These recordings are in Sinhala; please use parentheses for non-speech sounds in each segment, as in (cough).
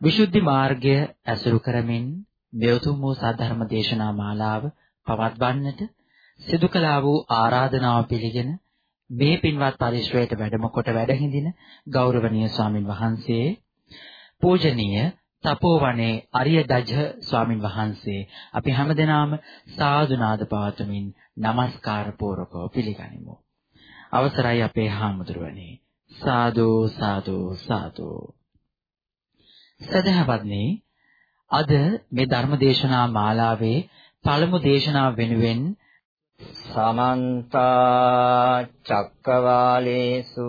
විසුද්ධි මාර්ගය ඇසුරු කරමින් දෙවතුම් වූ සද්ධර්ම දේශනා මාලාව පවත්වන්නට සිදු කළා වූ ආරාධනාව පිළිගෙන මේ පින්වත් පරිශ්‍රයට වැඩම කොට වැඩ හිඳින ගෞරවනීය ස්වාමින් වහන්සේ පූජනීය තපෝවනේ අරිය දජ ස්වාමින් වහන්සේ අපි හැමදෙනාම සාදුනාද පවතුමින් নমස්කාර පූර්වකව පිළිගනිමු. අවසරයි අපේ හාමුදුරුවනේ. සාදු සාදු සාදු සදහවත්නි අද මේ ධර්ම දේශනා මාලාවේ පළමු දේශනාව වෙනුවෙන් සමන්ත චක්කවාලේසු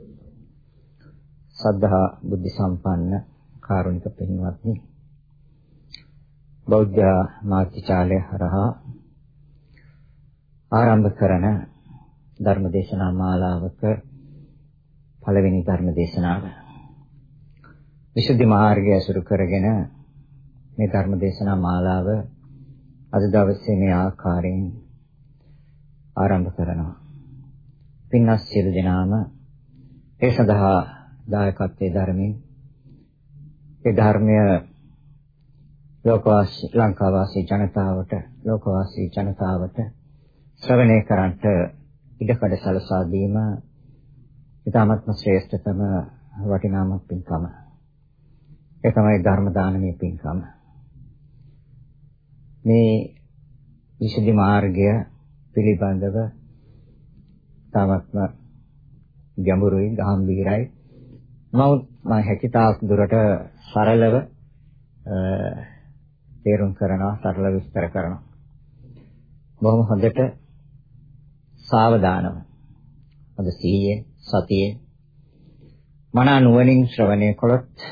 සද්ධා බුද්ධ සම්පන්න කාරුණික පින්වත්නි බෞද්ධ මාත්‍චාලය හරහා ආරම්භ කරන ධර්මදේශනා මාලාවක පළවෙනි ධර්මදේශනාව. විසුද්ධි මාර්ගය අසුරු කරගෙන මේ ධර්මදේශනා මාලාව අද දවසේ මේ ආකාරයෙන් ආරම්භ කරනවා. පින්වත් සියලු දෙනාම ඒ සඳහා දායකත්වයේ ධර්මයෙන් ඒ ධර්මය ලෝකවාසී ලංකාවාසී ජනතාවට ලෝකවාසී ජනතාවට ශ්‍රවණය කරන්ට ඉඩකඩ සලසා දීම ඊටාත්ම ශ්‍රේෂ්ඨතම වටිනාම පින්කම. ඒ තමයි ධර්ම දානමය පින්කම. මේ විසුද්ධි මාර්ගය පිළිබඳව තාමත්ම ගැඹුරුයි, ගැඹීරයි. නමුත් මම හැකිතාක් දුරට සරලව තේරුම් කරනවා, සරල විස්තර කරනවා. බොහොම හොඳට සාවධානව අද සීයේ සතියේ මනා නුවණින් ශ්‍රවණය කළොත්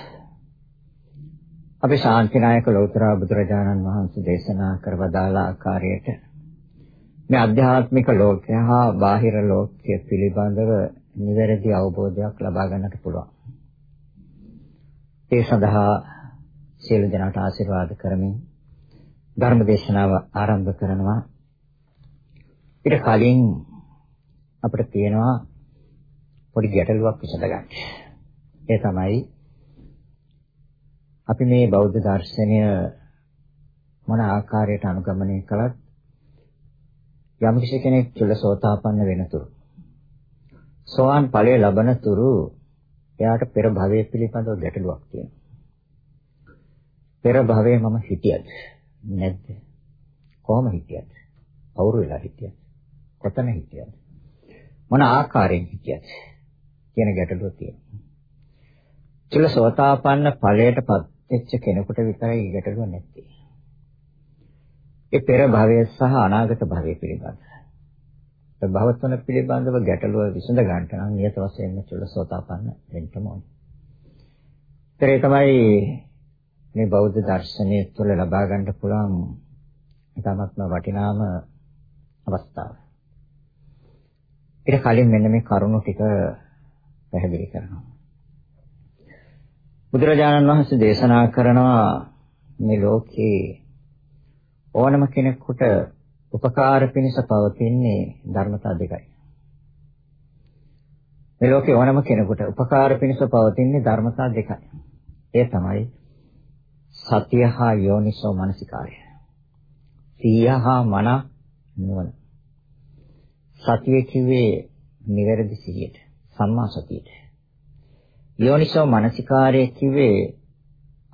අපි ශාන්තිනායක ලෞතර බුදුරජාණන් වහන්සේ දේශනා කරවදාළ ආකාරයට මේ අධ්‍යාත්මික ලෝකය හා බාහිර ලෝකය පිළිබඳව නිවැරදි අවබෝධයක් ලබා ගන්නට පුළුවන්. ඒ සඳහා සියලු දෙනාට ආශිර්වාද කරමින් ධර්ම දේශනාව ආරම්භ කරනවා. ඊට කලින් අපිට තියෙනවා පොඩි ගැටලුවක් විසඳගන්න. ඒ තමයි අපි මේ බෞද්ධ දර්ශනය මොන ආකාරයට අනුගමනය කළත් යම් කෙනෙක් චුල්ලසෝතාපන්න වෙනතුරු සෝවාන් ඵලය ලබන තුරු එයාට පෙර භවයේ පිළිබඳව ගැටලුවක් තියෙනවා. පෙර භවයේ මම හිටියද නැද්ද? කොහොම හිටියද? කවුරු වෙලා හිටියද? කොතන හිටියද? මොන ආකාරයෙන් හිටියද කියන ගැටලුව තියෙනවා. චුල්ලසෝතාපන්න ඵලයටපත් වෙච්ච කෙනෙකුට විතරයි ගැටලුව නැත්තේ. ඒ පෙර භවය සහ අනාගත භවය පිළිබඳ. ඒ භව තුන පිළිබඳව ගැටලුව විසඳ ගන්නට නම් නියත වශයෙන්ම චුල්ලසෝතාපන්න වෙන්න ඕනේ. ඒ තමයි මේ බෞද්ධ දර්ශනය තුළ ලබා ගන්න පුළුවන් ඉතාමත්ම වටිනාම අවස්ථාව. ඊට කලින් මෙන්න මේ කරුණු ටික පැහැදිලි කරනවා. බුදුරජාණන් වහන්සේ දේශනා කරනවා මේ ලෝකේ ඕනම කෙනෙකුට උපකාර පිණිස පවතින්නේ ධර්මතා දෙකයි. මේ ලෝකේ ඕනම කෙනෙකුට උපකාර පිණිස පවතින්නේ ධර්මතා දෙකයි. ඒ තමයි සතිය හා යෝනිසෝ මනසිකාරය. සීය හා මන නුවණ. සතිය කිව්වේ නිවැරදි සිහියට, සම්මා සතියට. යෝනිසෝ මනසිකාරය කිව්වේ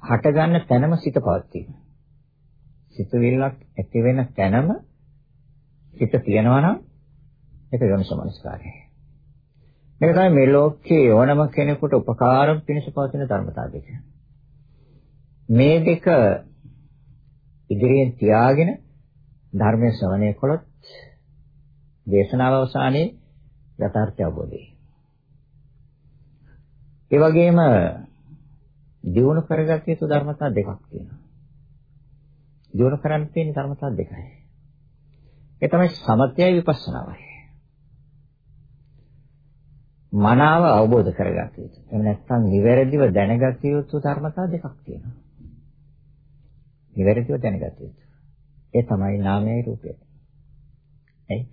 හටගන්න තැනම සිත පවත්වීම. සිතුවිල්ලක් ඇති වෙන තැනම සිත තියනවා නම් ඒක යෝනිසෝ මනසිකාරය. මේක තමයි මේ ලෝකයේ ඕනම කෙනෙකුට උපකාරම් පිණිස පවතින ධර්මතාව දෙක. මේ දෙක ඉදිරියෙන් තියාගෙන ධර්මයේ ශ්‍රවණය කළොත් දේශනාව අවසානයේ යථාර්ථය අවබෝධ වෙයි. ඒ වගේම දියුණු කරගත යුතු ධර්මතා දෙකක් තියෙනවා. දියුණු කරන්න තියෙන ධර්මතා දෙකයි. ඒ තමයි සමථයයි විපස්සනාවයි. මනාව අවබෝධ කරගත යුතු. එහෙම නැත්නම් නිවැරදිව දැනගත යුතු ධර්මතා දෙකක් තියෙනවා. නිවැරදිව දැනගත යුතු. ඒ තමයි නාමයයි රූපයයි. එයි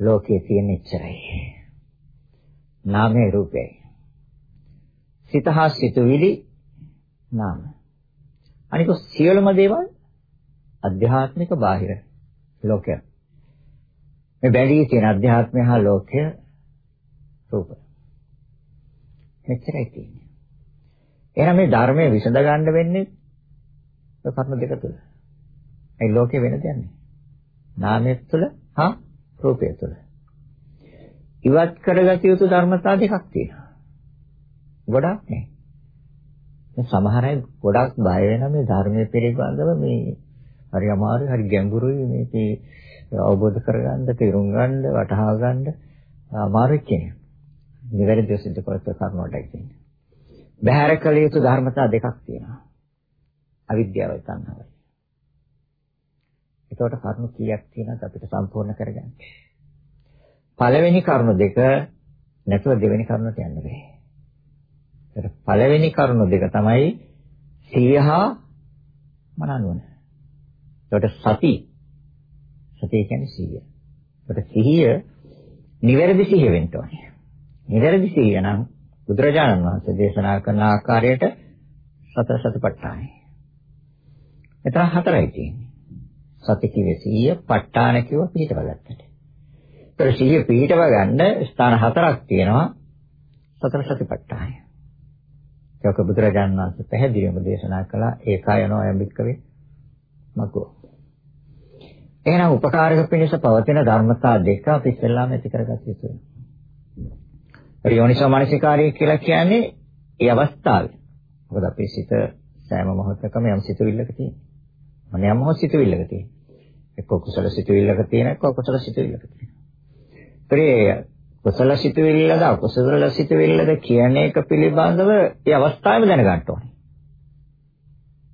ලෝකයේ තියෙන ඉච්චරයි. නාමයයි රූපයයි. සිත හා සිතුවිලි නාම. අනික සියලුම දේවල් අධ්‍යාත්මික බාහිර ලෝකය. මේ බැඳී තියෙන අධ්‍යාත්මය හා ලෝකය රූප. මෙච්චරයි තියෙන්නේ. එහෙනම් මේ ධර්මයේ විසඳ ගන්න වෙන්නේ ඒ කර්ම දෙක තුල. ඒ ලෝකේ වෙන දෙයක් නෑ. නාමය තුල හා රූපය තුල. ඉවත් කරගත යුතු ධර්මතා දෙකක් තියෙනවා. ගොඩක් නෑ. සමහර අය ගොඩක් බය වෙන මේ ධර්මයේ පිළිබඳව මේ හරි අමාරුයි හරි ගැඹුරුයි මේක අවබෝධ කරගන්න, තේරුම් ගන්න, වටහා ගන්න අමාරුයි කියන්නේ. නිවැරදිව සිද්ධ කරත් කර්ම වලටයි කියන්නේ. බහැර කළ යුතු ධර්මතා දෙකක් තියෙනවා. අවිද්‍යාවයි තණ්හාවයි. ඒකට කරුණු කීයක් තියෙනවද අපිට සම්පූර්ණ කරගන්න. පළවෙනි කරුණු දෙක නැතුව දෙවෙනි කරුණට යන්න බෑ. ඒකට පළවෙනි කරුණු දෙක තමයි සියහා මනනුවන. ඒකට සති සතිය කියන්නේ සිහිය. ඒකට සිහිය නිවැරදි සිහිය වෙන්න ඕනේ. නිවැරදි සිහිය නම් බුදුරජාණන් වහන්සේ දේශනා කරන ආකාරයට සතර සතිපට්ඨානයි. එතන හතරයි තියෙන්නේ. සති කිව්වේ සිහිය, ප ဋ ාණ කිව්ව පිටව ගන්නට. ඒතර සිහිය පිටව ගන්න ස්ථාන හතරක් තියෙනවා. සතර සතිපට්ඨානය. ඒක බුදුරජාණන් වහන්සේ පැහැදිලිවම දේශනා කළා ඒකායනෝ අයම්බික්කවේ මග්ගෝ. එහෙනම් උපකාරක පිණිස පවතින ධර්මතා දෙක අපි ඉස්සෙල්ලාම ඇති කරගත යුතුයි. යෝනිසෝ මනසිකාරය කියලා කියන්නේ ඒ අවස්ථාවේ. මොකද අපේ සිත සෑම මොහොතකම යම් සිතුවිල්ලක තියෙනවා. මොන යම් මොහොත සිතුවිල්ලක තියෙනවා. එක්ක කුසල සිතුවිල්ලක තියෙන එක්ක අකුසල සිතුවිල්ලක තියෙනවා. ඒ කුසල සිතුවිල්ලද අකුසල සිතුවිල්ලද කියන එක පිළිබඳව ඒ අවස්ථාවේම දැනගන්න ඕනේ.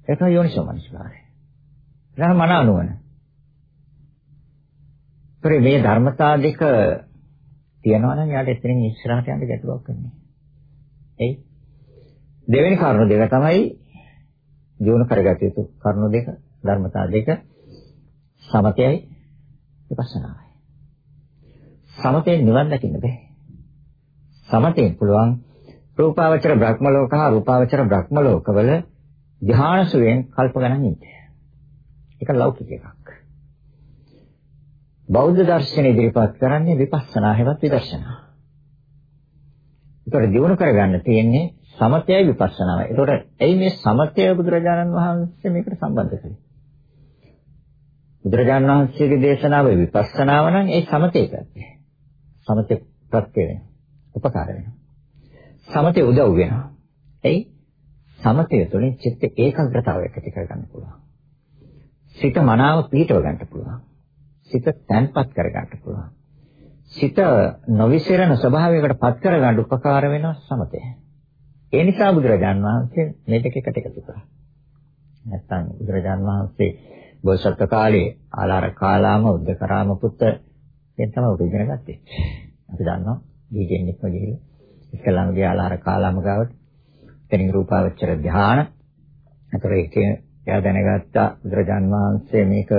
ඒක යෝනිසෝ මනසිකාරය. ඊළඟ මන අනුවන. මේ ධර්මතා දෙක තියනවා නම් යාට එතනින් ඉස්සරහට යන්න ගැටලුවක් වෙන්නේ. එයි. දෙවෙනි කරුණ දෙක තමයි ජීවන කරගත යුතු කරුණ දෙක, ධර්මතා දෙක සමතයයි විපස්සනායි. සමතේ නිවන් දකින්න බෑ. සමතෙන් පුළුවන් රූපාවචර බ්‍රහ්ම ලෝක හා රූපාවචර බ්‍රහ්ම ලෝකවල ධ්‍යානසුවෙන් කල්ප ගණන් ඉන්න. ඒක ලෞකික එකක්. බෞද්ධ දර්ශන ඉදිරිපත් කරන්නේ විපස්සනා හැවත් විදර්ශනා. ඒතකොට දිනු කරගන්න තියෙන්නේ සමතයයි විපස්සනාවයි. ඒතකොට ඇයි මේ සමතය බුදුරජාණන් වහන්සේ මේකට සම්බන්ධ කරන්නේ? බුදුරජාණන් වහන්සේගේ දේශනාව විපස්සනාව නම් ඒ සමතේ පැත්තේ. සමතේ ප්‍රත්‍ය වෙනවා. උපකාර වෙනවා. සමතේ උදව් වෙනවා. එයි සමතය තුළින් චිත්ත ඒකාග්‍රතාවයක් ඇති කරගන්න පුළුවන්. සිත මනාව පිහිටව ගන්න පුළුවන්. සිත තැන්පත් කරගන්න පුළුවන්. සිත නොවිසිරෙන ස්වභාවයකට පත් කරගන්න උපකාර වෙනවා සමතය. ඒ නිසා බුදුරජාන් වහන්සේ මේ දෙක එකට එකතු කරා. නැත්තම් බුදුරජාන් වහන්සේ බෝසත් කාලේ ආලාර කාලාම උද්දකරාම පුත්ත දැන් තමයි ඔක ඉගෙන ගත්තේ. අපි දන්නවා දීගෙන් එක්ක ගිහිල්ලා ඉස්ලාම ගිය ආලාර කාලාම ගාවට එතනින් රූපාවචර ධ්‍යාන. අතර ඒකේ එයා දැනගත්තා බුදුරජාන් වහන්සේ මේක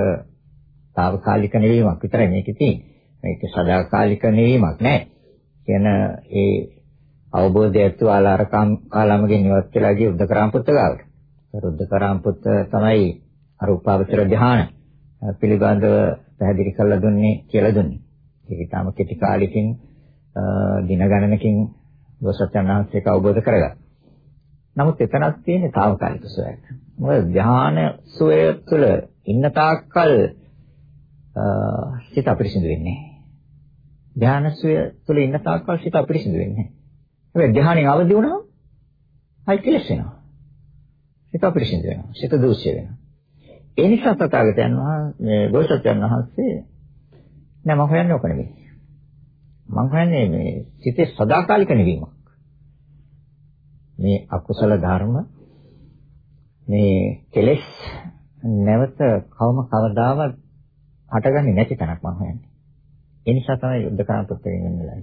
తాවකාලික නෙවීමක් විතරයි මේකේ තියෙන්නේ. මේක සදාකාලික නෙවීමක් නෑ. කියන ඒ අවබෝධය ඇතුව ආලාරකම් කාලමගෙන් ඉවත් වෙලා ගිය උද්දකරාම පුත්ත ගාවට. රුද්දකරාම් පුත් තමයි අරූපාවචර ධ්‍යාන පිළිබඳව පැහැදිලි කරලා දුන්නේ කියලා දුන්නේ. ඒක ඊටාම කෙටි කාලෙකින් දින ගණනකින් දොසත්යන්හන්සේක අවබෝධ කරගත්තා. නමුත් එතනක් තියෙන්නේ తాවකාලික සුවයක්. මොකද ධ්‍යාන සුවය තුළ ඉන්න තාක්කල් සිත අපිරිසිදු වෙන්නේ නැහැ. ධ්‍යාන සුවය තුළ ඉන්න තාක්කල් සිත අපිරිසිදු වෙන්නේ නැහැ. හැබැයි ධ්‍යානෙන් අවදි වුණාම හයි කෙලස් වෙනවා. සිත අපිරිසිදු වෙනවා. සිත දූෂ්‍ය වෙනවා. ඒ නිසා තථාගතයන් වහන්සේ බෝසත්යන් වහන්සේ නෑ මම හොයන්නේ ඔක නෙමෙයි. මම හොයන්නේ මේ සිතේ සදාකාලික නිවීමක්. මේ අකුසල ධර්ම මේ කෙලෙස් නැවත කවම කවදාවත් හටගන්නේ නැති තැනක් මම හොයන්නේ. ඒ නිසා තමයි යුද්ධ කරන පුත්‍රයන් වෙන්නලා.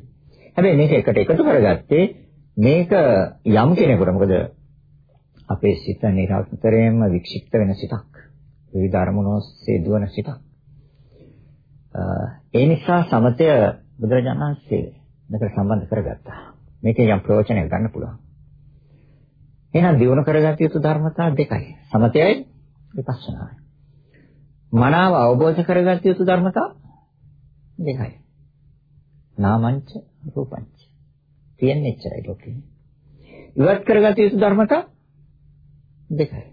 හැබැයි මේක එකට එකතු කරගත්තේ මේක යම් කෙනෙකුට මොකද අපේ සිත නිරන්තරයෙන්ම වික්ෂිප්ත වෙන සිතක්. විවිධ අරමුණු ඔස්සේ දුවන සිතක්. ඒ නිසා සමතය බුදුරජාණන් වහන්සේ මෙතන සම්බන්ධ කරගත්තා. මේකෙන් යම් ප්‍රයෝජනයක් ගන්න පුළුවන්. එහෙනම් දිනු කරගatiya යුතු ධර්මතා දෙකයි. සමතයයි විපස්සනායි. මනාව අවබෝධ කරගatiya යුතු ධර්මතා දෙකයි. නාමංච රූපංච. තියෙන්නේ එච්චරයි ලෝකේ. ඉවත් කරගatiya යුතු ධර්මතා දෙකයි.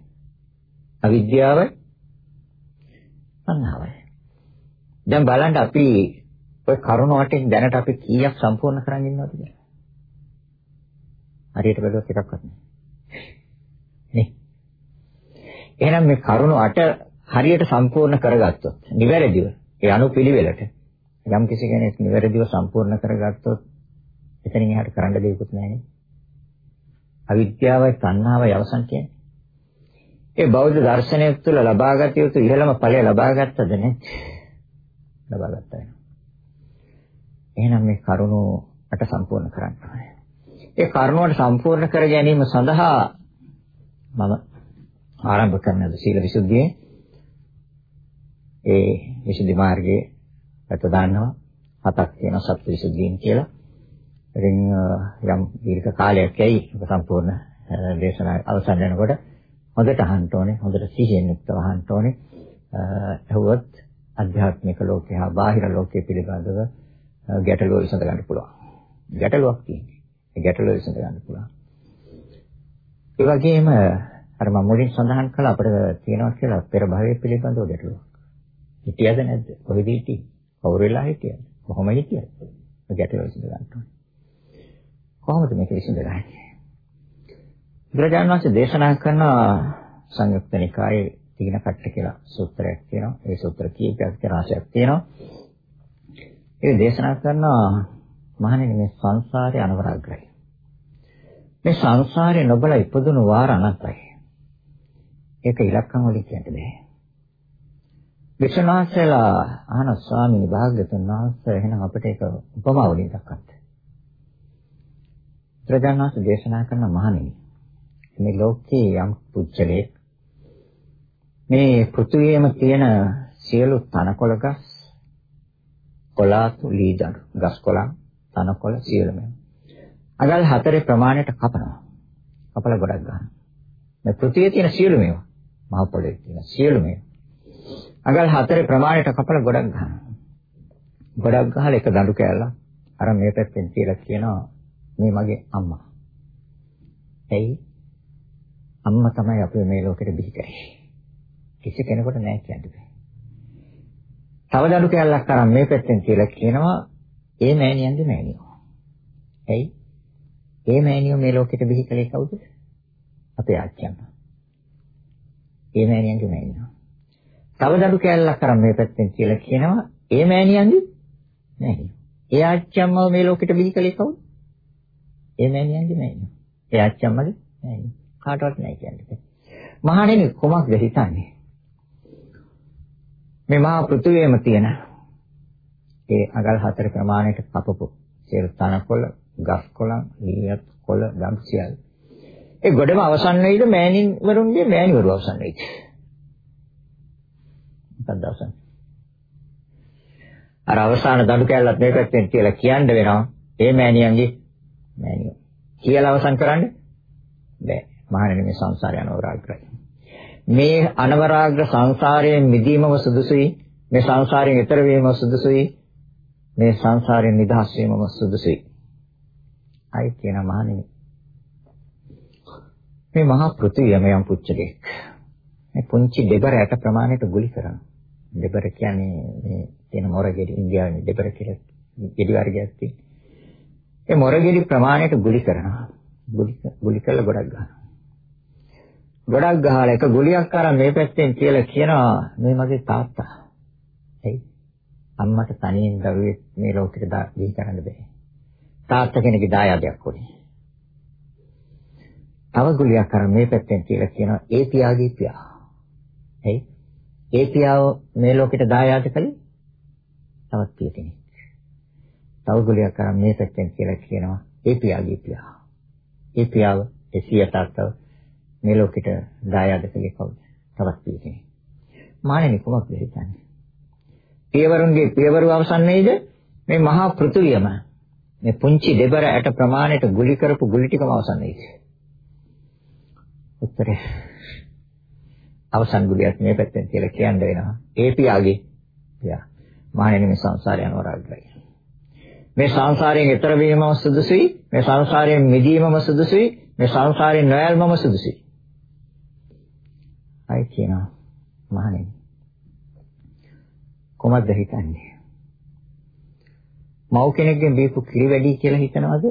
අවිද්‍යාවයි තණ්හාවයි. දැන් බලන්න අපි ඔය කරුණ වටින් දැනට අපි කීයක් සම්පූර්ණ කරන් ඉන්නවද කියලා. හරියට බැලුවොත් එකක්වත් නෑ. නේ. එහෙනම් මේ කරුණ අට හරියට සම්පූර්ණ කරගත්තොත් නිවැරදිව ඒ අනුපිළිවෙලට යම් කිසි කෙනෙක් නිවැරදිව සම්පූර්ණ කරගත්තොත් එතනින් එහාට කරන්න දෙයක්වත් නැහැ නේ. අවිද්‍යාවයි තණ්හාවයි අවසන් කියන්නේ. ඒ බෞද්ධ දර්ශනය තුළ ලබාගත යුතු ඉහළම ඵලය ලබා ගත්තද නැත්? ලබා ගත්තා. එහෙනම් මේ කරුණු අට සම්පූර්ණ කරන්න ඕනේ. ඒ කරුණුවට සම්පූර්ණ කර ගැනීම සඳහා මම ආරම්භ කරන සීල විසුද්ධියේ ඒ විසුද්ධි මාර්ගයේ අත දාන්නවා හතක් තියෙනවා සත්‍ය විසුද්ධීන් කියලා. ඉතින් යම් දීර්ඝ කාලයක් ඇයි සම්පූර්ණ දේශනා අවසන් වෙනකොට හොඳට අහන්න ඕනේ හොඳට සිහියෙන් යුක්තව අහන්න ඕනේ. එහුවත් අධ්‍යාත්මික ලෝකේ හා බාහිර ලෝකයේ පිළිබඳව ගැටලුව විසඳ ගන්න පුළුවන්. ගැටලුවක් තියෙනවා. ඒ ගැටලුව විසඳ ගන්න පුළුවන්. ඒ වගේම අර මම මුලින් සඳහන් කළා අපිට තියෙනවා කියලා පෙර භවයේ පිළිබඳව ගැටලුවක්. හිටියද නැද්ද? කොහෙද හිටියේ? කවුරු වෙලා හිටියද? කොහොම හිටියද? ඒ ගැටලුව විසඳ ගන්න ඕනේ. කොහොමද මේක විසඳගන්නේ? බුදුරජාණන් වහන්සේ දේශනා කරන සංයුක්ත නිකායේ තීන කට්ට කියලා සූත්‍රයක් තියෙනවා. ඒ සූත්‍ර කීපයක් රාශියක් තියෙනවා. ඒ දේශනා කරන මහණෙනි මේ සංසාරේ අනවරාග්‍රයි. මේ සංසාරේ නොබල ඉපදුණු වාර අනන්තයි. ඒක ඉලක්කම් වලින් කියන්න බෑ. විශ්වනාථලා අහන ස්වාමීන් භාග්‍යතුන් වහන්සේ එහෙනම් අපිට ඒක උපමා වලින් දක්වන්න. ප්‍රජානාස දේශනා කරන මහණෙනි මේ ලෝකයේ යම් පුච්චලේ මේ පෘථුවියේම තියෙන සියලු තනකොළ ගස් කොළාතු ලීදඬු ගස් කොළන් තනකොළ සියලුම අගල් හතරේ ප්‍රමාණයට කපනවා කපලා ගොඩක් ගන්නවා මේ පෘථිවියේ තියෙන සියලු මේවා මහ පොළොවේ තියෙන සියලු මේවා අගල් හතරේ ප්‍රමාණයට කපලා ගොඩක් ගන්නවා ගොඩක් ගහලා එක දඬු කෑල්ලක් අර මේ පැත්තෙන් කියලා කියනවා මේ මගේ අම්මා. එයි අම්මා තමයි අපි මේ ලෝකෙට බිහි කරේ. කිසි කෙනෙකුට නෑ කියන්න බෑ. තව දඩු කැලලක් අරන් මේ පැත්තෙන් කියලා කියනවා ඒ මෑණියන්ගේ මෑණියෝ. එයි ඒ මෑණියෝ මේ ලෝකෙට බිහි කළේ කවුද? අපේ ආච්චියම්මා. ඒ මෑණියන්ගේ මෑණියෝ. තව දඩු කැලලක් අරන් මේ පැත්තෙන් කියලා කියනවා ඒ මෑණියන්ගේ මෑණියෝ. ඒ ආච්චියම්මව මේ ලෝකෙට බිහි කළේ කවුද? ඒ මෑණියන්ගේ මෑණියෝ. ඒ ආච්චියම්මගේ මෑණියෝ. කාටවත් නැහැ කියන්නේ. මහණෙනි කොමක්ද හිතන්නේ? මේ මහා පෘථුවියේම තියෙන ඒ අගල් හතර ප්‍රමාණයට කපපු සියලු තනකොළ, ගස් කොළන්, ලීයත් කොළ, ගම් සියල්. ඒ ගොඩම අවසන් වෙයිද මෑණින් වරුන්ගේ මෑණිවරු අවසන් වෙයිද? මොකක්ද අවසන්? අර අවසාන දඬු කැල්ලත් මේ පැත්තෙන් කියලා කියන්න වෙනවා. ඒ මෑණියන්ගේ මෑණියෝ. කියලා අවසන් කරන්නේ? බෑ. මහණෙනි මේ සංසාරය අනවරාග්‍රයි. මේ අනවරාග්‍ර සංසාරයෙන් මිදීමම සුදුසුයි. මේ සංසාරයෙන් ඈතර වීමම සුදුසුයි. මේ සංසාරයෙන් නිදහස් වීමම සුදුසුයි. අයි කියන මහණෙනි. මේ මහා පෘථිවිය මෙයන් පුච්චලෙක්. මේ පුංචි දෙබර ඇට ප්‍රමාණයට ගුලි කරනවා. දෙබර කියන්නේ මේ තියෙන මොරගෙඩි ඉන්දියාවේ දෙබර කියලා ගෙඩි වර්ගයක් තියෙනවා. ඒ මොරගෙඩි ප්‍රමාණයට ගුලි කරනවා. ගුලි ගුලි කරලා ගොඩක් ගන්නවා. ගොඩක් ගහලා එක ගුලියක් අරන් මේ පැත්තෙන් කියලා කියනවා මේ මගේ තාත්තා. එයි අම්මට තනියෙන් දරුවෙක් මේ ලෝකෙට දී කරන්න බෑ. තාත්තා කෙනෙක්ගේ දායාදයක් උනේ. තව ගුලියක් අරන් මේ පැත්තෙන් කියලා කියනවා ඒ පියාගේ පියා. එයි ඒ පියාව මේ ලෝකෙට දායාද කළේ තවත් පිය කෙනෙක්. තව ගුලියක් අරන් මේ පැත්තෙන් කියලා කියනවා ඒ පියාගේ පියා. ඒ පියාව ඒ සිය තාත්තව මේ ලෝකෙට දායාද කළේ කවුද? තවත් පිය කෙනෙක්. මානෙනි කුමක්ද හිතන්නේ? පියවරුන්ගේ පියවරු අවසන් නේද? මේ මහා පෘථුවියම මේ පුංචි දෙබර ඇට ප්‍රමාණයට ගුලි කරපු ගුලි ටිකම අවසන් නේද? උත්තරේ අවසන් ගුලියක් මේ පැත්තෙන් කියලා කියන්න වෙනවා. ඒ පියාගේ පියා. මානෙනි මේ සංසාරය අනවරාග්‍රයි. මේ සංසාරයෙන් එතර වීමම සුදුසුයි. මේ සංසාරයෙන් මිදීමම සුදුසුයි. මේ සංසාරයෙන් නොයල්මම සුදුසුයි. අය කියනවා මහණෙනි කොහොමද හිතන්නේ මව් කෙනෙක්ගෙන් බීපු කිරි වැඩි කියලා හිතනවද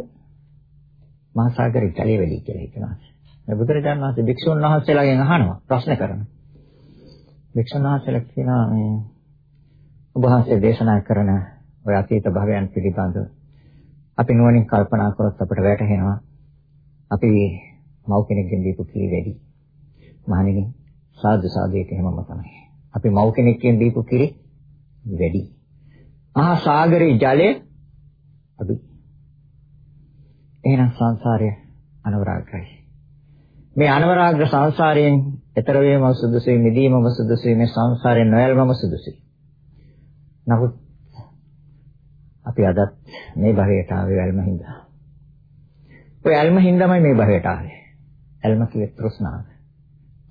මහා සාගරේ ජලය වැඩි කියලා හිතනවද මේ බුදුරජාණන් වහන්සේ භික්ෂුන් වහන්සේලාගෙන් අහනවා ප්‍රශ්න කරනවා භික්ෂුන් වහන්සේලා කියනවා මේ ඔබ වහන්සේ දේශනා කරන ඔය අතීත භවයන් පිළිබඳව අපි නුවණින් කල්පනා කරොත් අපිට වැටහෙනවා අපි මව් කෙනෙක්ගෙන් දීපු කිරි වැඩි මහණෙනි සාදු සාදු ඒක හැමම තමයි. අපි මව් කෙනෙක්ගෙන් දීපු කිරි වැඩි. මහා සාගරේ ජලය අඩු. එහෙනම් සංසාරය අනවරාග්‍රයි. මේ අනවරාග්‍ර සංසාරයෙන් එතර වීම සුදුසුයි මිදීමම සුදුසුයි මේ සංසාරයෙන් නොයල්මම සුදුසුයි. නමුත් අපි අදත් මේ භවයට ආවේ ඇල්ම හින්දා. ඔය ඇල්ම හින්දාමයි මේ භවයට ආවේ. ඇල්ම කිව්වේ තෘෂ්ණාව.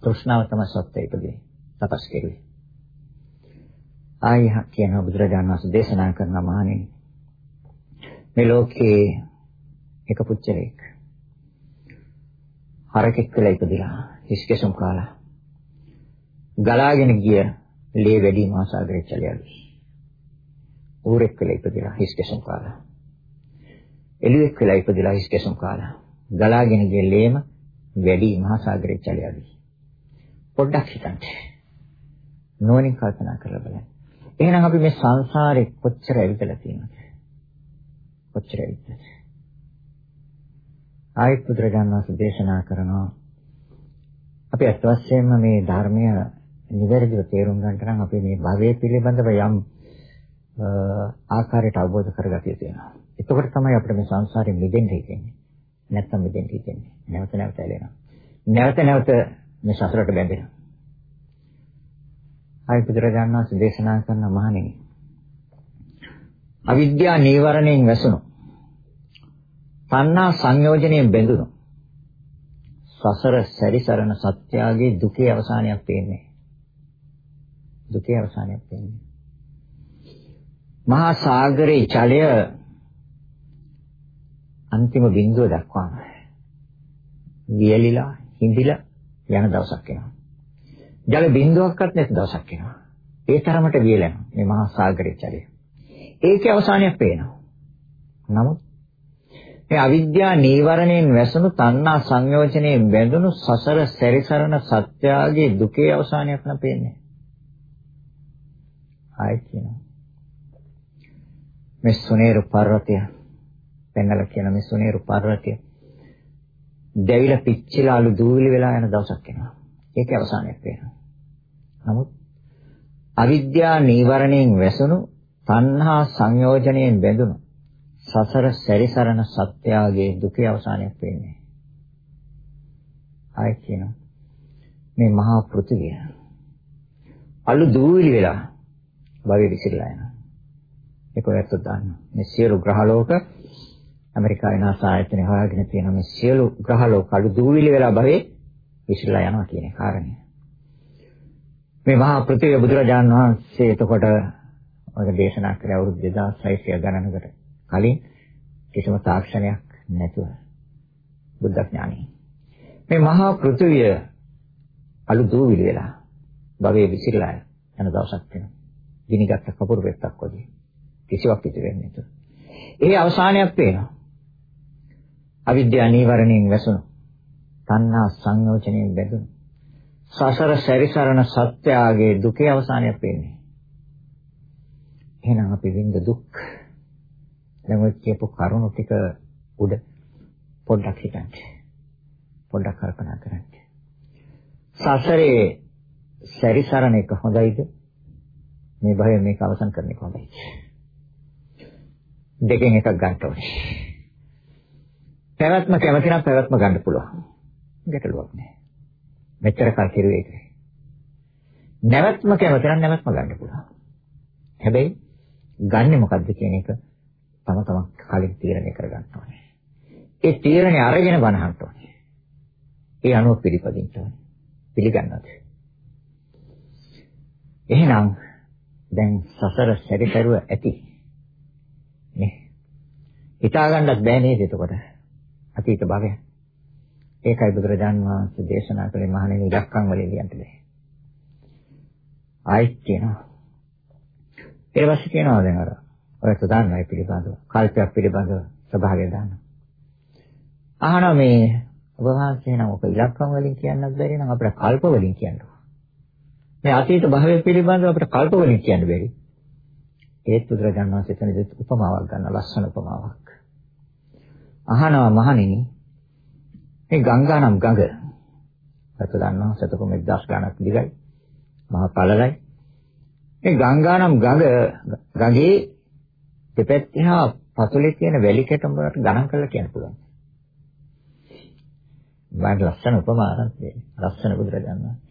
තෘෂ්ණාව තමයි සත්‍ය ඉපදෙන්නේ. තපස් කෙරුවේ. ආයි කියන බුදුරජාණන් වහන්සේ දේශනා කරන මහණෙනි. මේ ලෝකේ එක පුච්චලෙක්. හරකෙක් කියලා ඉපදිලා හිස්කෙසුම් කාලා. ගලාගෙන ගිය ලේ වැඩි මාසාගරේ චලයලු. ඌරෙක් කියලා ඉපදිලා හිස්කෙසුම් කාලා. එළුවෙක් කියලා ඉපදිලා හිස්කෙසුම් කාලා. ගලාගෙන ගිය ලේම වැඩි මහසાગරේ චලයලු. පොඩ්ඩක් හිතන්න. නෝනින් කල්පනා කරලා බලන්න. එහෙනම් අපි මේ සංසාරේ කොච්චර ඇවිදලා තියෙනවද? කොච්චර ඇවිදලා? ආයත් පුත්‍රයන් වහන්සේ දේශනා කරනවා අපි අත් වශයෙන්ම මේ ධර්මය නිවැරදිව තේරුම් ගන්නට නම් අපි මේ භවයේ පිළිබඳව යම් ආකාරයට අවබෝධ කරගatiya තියෙනවා. එතකොට තමයි අපිට මේ සංසාරයෙන් මිදෙන්න හිතෙන්නේ. නැත්තම් මිදෙන්න හිතෙන්නේ. නැවත නැවත ඇලෙනවා. නැවත නැවත මේ සසරට බැඳෙනවා. ආයි බුදුරජාණන් වහන්සේ දේශනා කරන මහණෙනි. අවිද්‍යා නීවරණයෙන් වැසුණු. තණ්හා සංයෝජනයෙන් බැඳුණු. සසර සැරිසරන සත්‍යාගේ දුකේ අවසානයක් පේන්නේ. දුකේ අවසානයක් පේන්නේ. මහා සාගරේ ජලය අන්තිම බිඳුව දක්වාම වියලිලා හිඳිලා යන දවසක් එනවා. ජල බිඳුවක්වත් නැති දවසක් එනවා. ඒ තරමට වියලෙනවා මේ මහා සාගරයේ ජලය. ඒකේ අවසානයක් පේනවා. නමුත් මේ අවිද්‍යා නීවරණයෙන් වැසුණු තණ්හා සංයෝජනයෙන් බැඳුණු සසර සැරිසරන සත්‍යාගේ දුකේ අවසානයක් නම් පේන්නේ. ආයි කියනවා. මේ සුනේරු පර්වතය පෙන්නලා කියන මේ සුනේරු පර්වතය දැවිලා පිච්චිලා අලු දූවිලි වෙලා යන දවසක් එනවා. ඒකේ අවසානයක් වෙනවා. නමුත් අවිද්‍යා නීවරණයෙන් වැසුණු තණ්හා සංයෝජනයෙන් බැඳුණු සසර සැරිසරන සත්‍යාගේ දුකේ අවසානයක් වෙන්නේ. ආයි කියනවා මේ මහා පෘථිවිය අලු දූවිලි වෙලා භවයේ විසිරලා යනවා. ඒක ඔයත් දන්නවා. මේ සියලු ග්‍රහලෝක ඇමරිකාවේ NASA ආයතනය හොයාගෙන තියෙන මේ සියලු ග්‍රහලෝක අලු දූවිලි වෙලා භවයේ විශ්ලා යනවා කියන කාරණය. මේ මහා පෘථිවිය බුදුරජාණන් වහන්සේ එතකොට ඔය දේශනා කරේ අවුරුදු 2600 ගණනකට කලින් කිසිම තාක්ෂණයක් නැතුව බුද්ධ ඥානෙ. මේ මහා පෘථිවිය අලු දූවිලි වෙලා භවයේ විසිරලා යන දවසක් වෙනවා. ගිනිගත් කපුරු පෙත්තක් වගේ. කිසිවක් ඉතිරි වෙන්නේ නැතුව. ඒ අවසානයක් පේනවා. අවිද්‍යාව නීවරණයෙන් වැසුණු. තණ්හා සංයෝජනයෙන් බැඳුණු. සසර සැරිසරන සත්‍යාගේ දුකේ අවසානයක් පේන්නේ. එහෙනම් අපි විඳ දුක් දැන් ඔය කියපු කරුණු ටික උඩ පොඩ්ඩක් හිතන්න. පොඩ්ඩක් කල්පනා කරන්න. සසරේ සැරිසරන එක හොඳයිද? මේ භවය මේක අවසන් කරන එක හොඳයි. දෙකෙන් එකක් ගන්න ඕනේ. පැවැත්ම කැමති නම් පැවැත්ම ගන්න පුළුවන්. ගැටලුවක් නෑ. මෙච්චර කල් කිරුවේ ඒක. නැවැත්ම කැමති නම් නැවැත්ම ගන්න පුළුවන්. හැබැයි ගන්නෙ මොකද්ද කියන එක තම තමන් කලින් තීරණය කරගන්න ඕනේ. ඒ තීරණය අරගෙන බනහන්න ඕනේ. ඒ අනුව පිළිපදින්න ඕනේ. පිළිගන්නවද? එහෙනම් දැන් සසර සැරිසරුව ඇති. නේ. හිතා ගන්නත් බෑ නේද එතකොට? අතීත භවය. ඒකයි බුදුරජාන් වහන්සේ දේශනා කළේ මහණෙනි ඉලක්කම් වලින් ලියන්න බෑ. ආයිත් කියනවා. ඊට පස්සේ කියනවා දැන් අර ඔයත් දන්නා ඒ පිළිබඳව. කල්පයක් පිළිබඳව ස්වභාවය දන්නවා. අහනවා මේ ඔබ වහන්සේ නම් ඔක ඉලක්කම් වලින් කියන්නත් බැරි නම් අපිට කල්ප වලින් කියන්න මේ අතීත භවය පිළිබඳව අපිට කල්ප වලින් කියන්න බැරි. ඒත් බුදුරජාණන් වහන්සේ එතනදී උපමාවක් ගන්න ලස්සන උපමාවක්. අහනවා මහණෙනි මේ ගංගා නම් ගඟ. ඔයත් දන්නවා සතකො මෙද්දාස් ගණක් දිගයි. මහා පළලයි. මේ ගංගා නම් ගඟ ගඟේ දෙපැත්තේ හා පතුලේ තියෙන වැලි කැටම් වලට ගණන් කරලා කියන්න පුළුවන්. මම ලස්සන උපමාවක් දෙන්නේ. ලස්සන බුදුරජාණන් වහන්සේ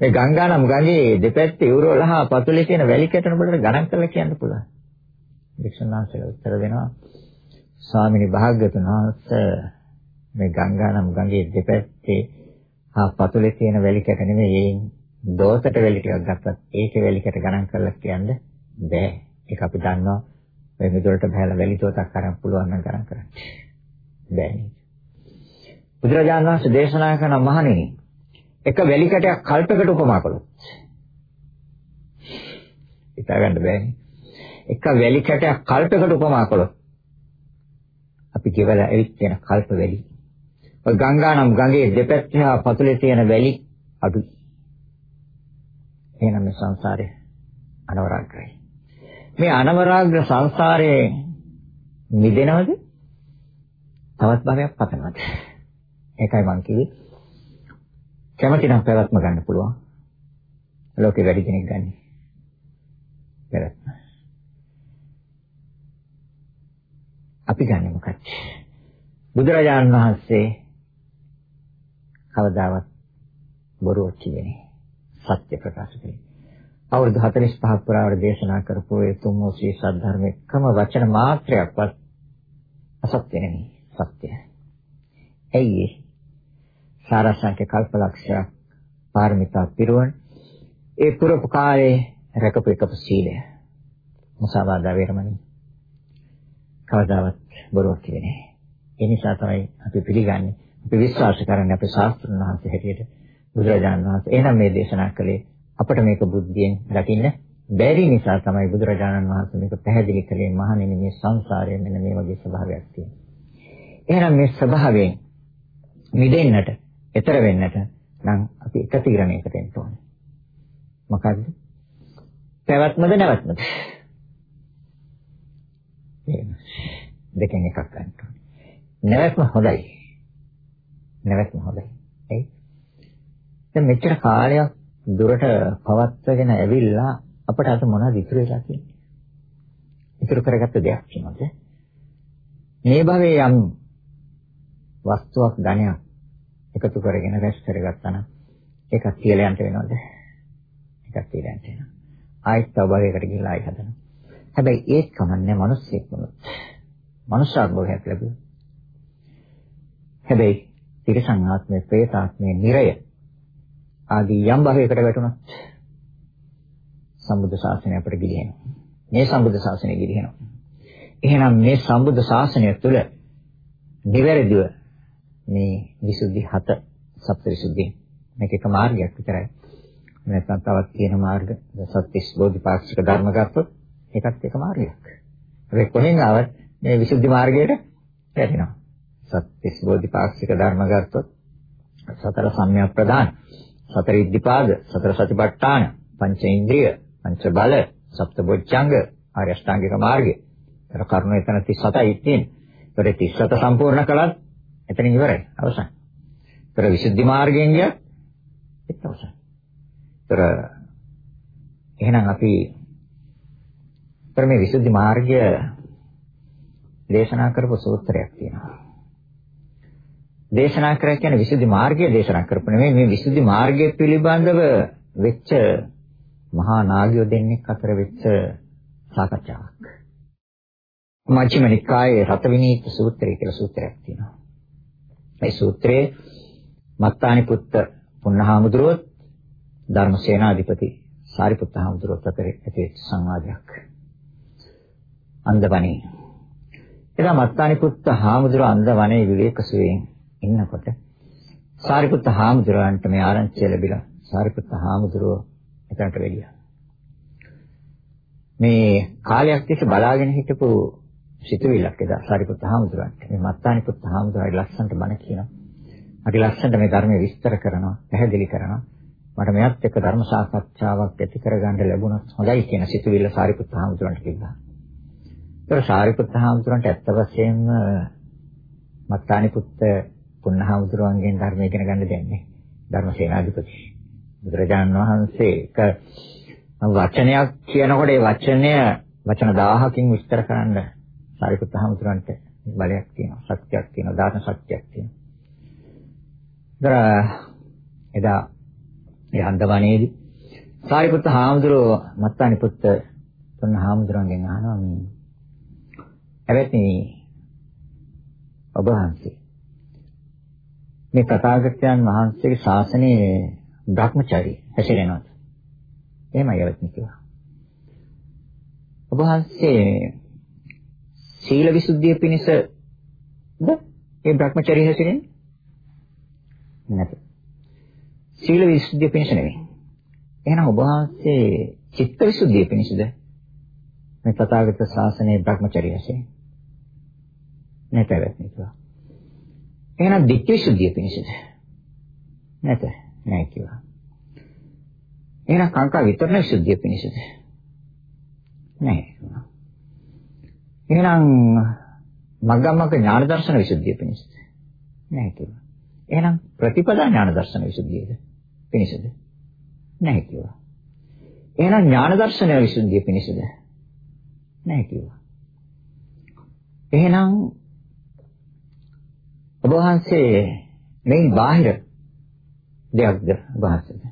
මේ ගංගානම් ගඟේ දෙපැත්තේ යුරෝල හා පතුලේ තියෙන වැලි කැටන වලට ගණන් කරලා කියන්න පුළුවන්. වික්ෂණාංශල උත්තර දෙනවා. ස්වාමිනී භාග්‍යතුන් වහන්සේ මේ ගංගානම් ගඟේ දෙපැත්තේ හා පතුලේ තියෙන වැලි කැට නෙමෙයි ඒ දෝසට වැලි ටිකක් ගත්තත් ඒකේ වැලි කැට ගණන් කරලා කියන්න බෑ. ඒක අපි දන්නවා. මේ මෙදොලට බහැලා වැලි තෝතක් අරන් පුළුවන් නම් ගණන් කරන්න. බෑ නේද? බුදුරජාණන් වහන්සේ දේශනා කරන මහණෙනි එක වැලි කැටයක් කල්පයකට උපමා කළොත් හිතා ගන්න බෑනේ. එක වැලි කැටයක් කල්පයකට උපමා කළොත් අපි කියවලා ඇවිත් යන කල්ප වැලි. ඔය ගංගා නම් ගඟේ දෙපැත්තේ හා පතුලේ තියෙන වැලි අඩුයි. එහෙනම් මේ සංසාරේ අනවරාග්‍රයි. මේ අනවරාග්‍ර සංසාරයේ මිදෙනවද? තවත් භවයක් පතනවද? ඒකයි මං කිව්වේ. කැමති නම් පැවැත්ම ගන්න පුළුවන්. ලෝකේ වැඩි කෙනෙක් ගන්න. පැවැත්ම. අපි ගන්නෙ මොකක්ද? බුදුරජාණන් වහන්සේ කවදාවත් බොරුවක් කියන්නේ සත්‍ය ප්‍රකාශ කළේ. අවුරුදු 45ක් පුරාවට දේශනා කරපු ඒ තුන් වූ ශ්‍රී සද්ධර්ම එකම වචන මාත්‍රයක්වත් අසත්‍ය නෙමෙයි සත්‍යයි. ඇයි සාරසංඛ්‍ය කල්පලක්ෂයක් පාරමිතා පිරුවන්. ඒ පුරපු කාලේ රැකපු එකපු සීලය. මුසාවාදා වේරමණී. කවදාවත් බොරුවක් කියන්නේ ඒ නිසා තමයි අපි පිළිගන්නේ අපි විශ්වාස කරන්නේ අපේ ශාස්ත්‍රඥ වහන්සේ හැටියට බුදුරජාණන් වහන්සේ. එහෙනම් මේ දේශනා කළේ අපිට මේක බුද්ධියෙන් දකින්න බැරි නිසා තමයි බුදුරජාණන් වහන්සේ මේක පැහැදිලි කළේ මහණෙනි මේ සංසාරයේ මෙන්න මේ වගේ ස්වභාවයක් තියෙනවා එහෙනම් මේ ස්වභාවයෙන් මිදෙන්නට ඈතර වෙන්නට නම් අපි එක තීරණයකට එන්න ඕනේ. මොකද්ද? පැවැත්මද නැවැත්මද? දෙකෙන් එකක් ගන්න ඕනේ. නැවැත්ම හොඳයි. නැවැත්ම හොඳයි. එයි. දැන් මෙච්චර කාලයක් දුරට පවත්වාගෙන ඇවිල්ලා අපට අද මොනවද ඉතුරු වෙලා තියෙන්නේ? ඉතුරු කරගත්ත දෙයක් මොනවද? මේ භවයේ යම් වස්තුවක් ධනයක් එකතු කරගෙන රැස් කරගත්තා නම් ඒකත් කියලා යන්න වෙනවද? ඒකත් කියලා යන්න වෙනවා. ආයෙත් තව භවයකට ගිහිල්ලා ආයෙ හදනවා. හැබැයි ඒත් කමන්නේ මිනිස්සෙක් වුණොත්. මනුෂ්‍යාත්මයක් ලැබුණා. හැබැයි තිරසං ආත්මය, പ്രേත ආත්මය, නිරය ආදී යම් භවයකට වැටුණා. සම්බුද්ධ ශාසනය අපට ගිලිහෙනවා. මේ සම්බුද්ධ ශාසනය ගිලිහෙනවා. එහෙනම් මේ සම්බුද්ධ ශාසනය තුළ නිවැරදිව මේ විසුද්ධි හත සප්තවිසුද්ධි මේක එක මාර්ගයක් විතරයි. නැත්නම් තවත් තියෙන මාර්ග සත්‍තිස් බෝධිපාක්ෂික ධර්ම ගත්තොත් ඒකත් එක මාර්ගයක්. ඒක කොහෙන් ආවත් මේ විසුද්ධි මාර්ගයට වැටෙනවා. සත්‍තිස් බෝධිපාක්ෂික ධර්ම ගත්තොත් සතර සම්‍යක් ප්‍රදාන, සතර ඉද්ධිපාද, සතර සතිපට්ඨාන, පංච ඉන්ද්‍රිය, පංච බල, සප්තබොච්චංග, ආර්ය අෂ්ටාංගික මාර්ගය. ඒක කරුණු එතන 37යි තියෙන්නේ. ඒතර 37 සම්පූර්ණ කළත් එතනින් ඉවරයි. අවසන්. ඒතර විසුද්ධි මාර්ගයෙන් ගියත් ඒක අවසන්. ඒතර එහෙනම් අපි ඒතර මේ විසුද්ධි මාර්ගය දේශනා කරපු සූත්‍රයක් තියෙනවා. දේශනා කරා කියන්නේ විසුද්ධි මාර්ගය දේශනා කරපු නෙමෙයි මේ විසුද්ධි මාර්ගය පිළිබඳව වෙච්ච මහා නාගයෝ දෙන්නෙක් අතර වෙච්ච සාකච්ඡාවක්. මජ්ක්‍ධිම නිකායේ රතවිනීත සූත්‍රය කියලා සූත්‍රයක් තියෙනවා. මේ සූත්‍රයේ මත්තානි පුත්ත පුන්නහාමුදුරුවෝ ධර්මසේනාධිපති සාරිපුත්ත හාමුදුරුවෝ අතර ඇති සංවාදයක්. අන්දවනේ. එදා මත්තානි පුත්ත හාමුදුරුවෝ අන්දවනේ විවේකසුවේන් ඉන්නකොට සාරිපුත්ත හාමුදුරුවන්ට මේ ආරංචිය ලැබිලා සාරිපුත්ත හාමුදුරුවෝ එතනට වෙලියා. මේ කාලයක් තිස්සේ බලාගෙන හිටපු සිතුවිල්ලක් එදා සාරිපුත්ත හාමුදුරුවන්ට මේ මත්තානි පුත්ත හාමුදුරුවෝ ලස්සනට බණ කියනවා. අපි ලස්සනට මේ ධර්මයේ විස්තර කරනවා, පැහැදිලි කරනවා. මට මෙයත් එක්ක ධර්ම සාකච්ඡාවක් ඇති කරගන්න ලැබුණොත් හොඳයි කියන සිතුවිල්ල සාරිපුත්ත හාමුදුරන්ට තිබ්බා. ඒතර සාරිපුත්ත හාමුදුරන්ට ඇත්ත වශයෙන්ම මත්තානි පුත්ත පුන්නහාමුදුරන්ගෙන් ධර්ම ඉගෙන ගන්න දෙන්නේ. ධර්මසේනාධිපති. බුදුරජාණන් වහන්සේ එක වචනයක් කියනකොට ඒ වචනය වචන 1000කින් විස්තර කරන්න සාරිපුත්ත හාමුදුරන්ට බලයක් තියෙනවා. සත්‍යයක් තියෙනවා. දාන සත්‍යයක් තියෙනවා. එදා ඒ අන්දවනේදී සාරිපුත්ත හාමුදුරුවෝ මත්තානි පුත්ත තුන් හාමුදුරන්ගෙන් අහනවා මේ එවැනි ඔබ වහන්සේ මේ තථාගතයන් වහන්සේගේ ශාසනයේ භ්‍රමචාරී හැසිරෙනවද? එහෙමයි එවැනි කිව්වා. ඔබ වහන්සේ සීල විසුද්ධිය පිණිසද ඒ භ්‍රමචාරී හැසිරෙන්නේ? නැත. සීල විසුද්ධිය පිණිස නෙවෙයි. එහෙනම් ඔබ වහන්සේ චිත්ත විසුද්ධිය පිණිසද මේ තථාගත ශාසනයේ Brahmacharya වශයෙන් නැත වෙන්නේ එහෙනම් ditthi විසුද්ධිය පිණිසද නැත නැහැ කියලා. එහෙනම් කාංකා විතරණ විසුද්ධිය පිණිසද නැහැ. එහෙනම් මග්ගමග්ග ඥාන දර්ශන විසුද්ධිය පිණිසද නැහැ කියලා. එහෙනම් ප්‍රතිපදා ඥාන දර්ශන විසුද්ධියද පිණිසද? නැහැ කිව්වා. එහෙනම් ඥාන දර්ශනය විසුද්ධිය පිණිසද? නැහැ කිව්වා. එහෙනම් ඔබ වහන්සේ මේ බාහිර දෙයක්ද වහන්සේද?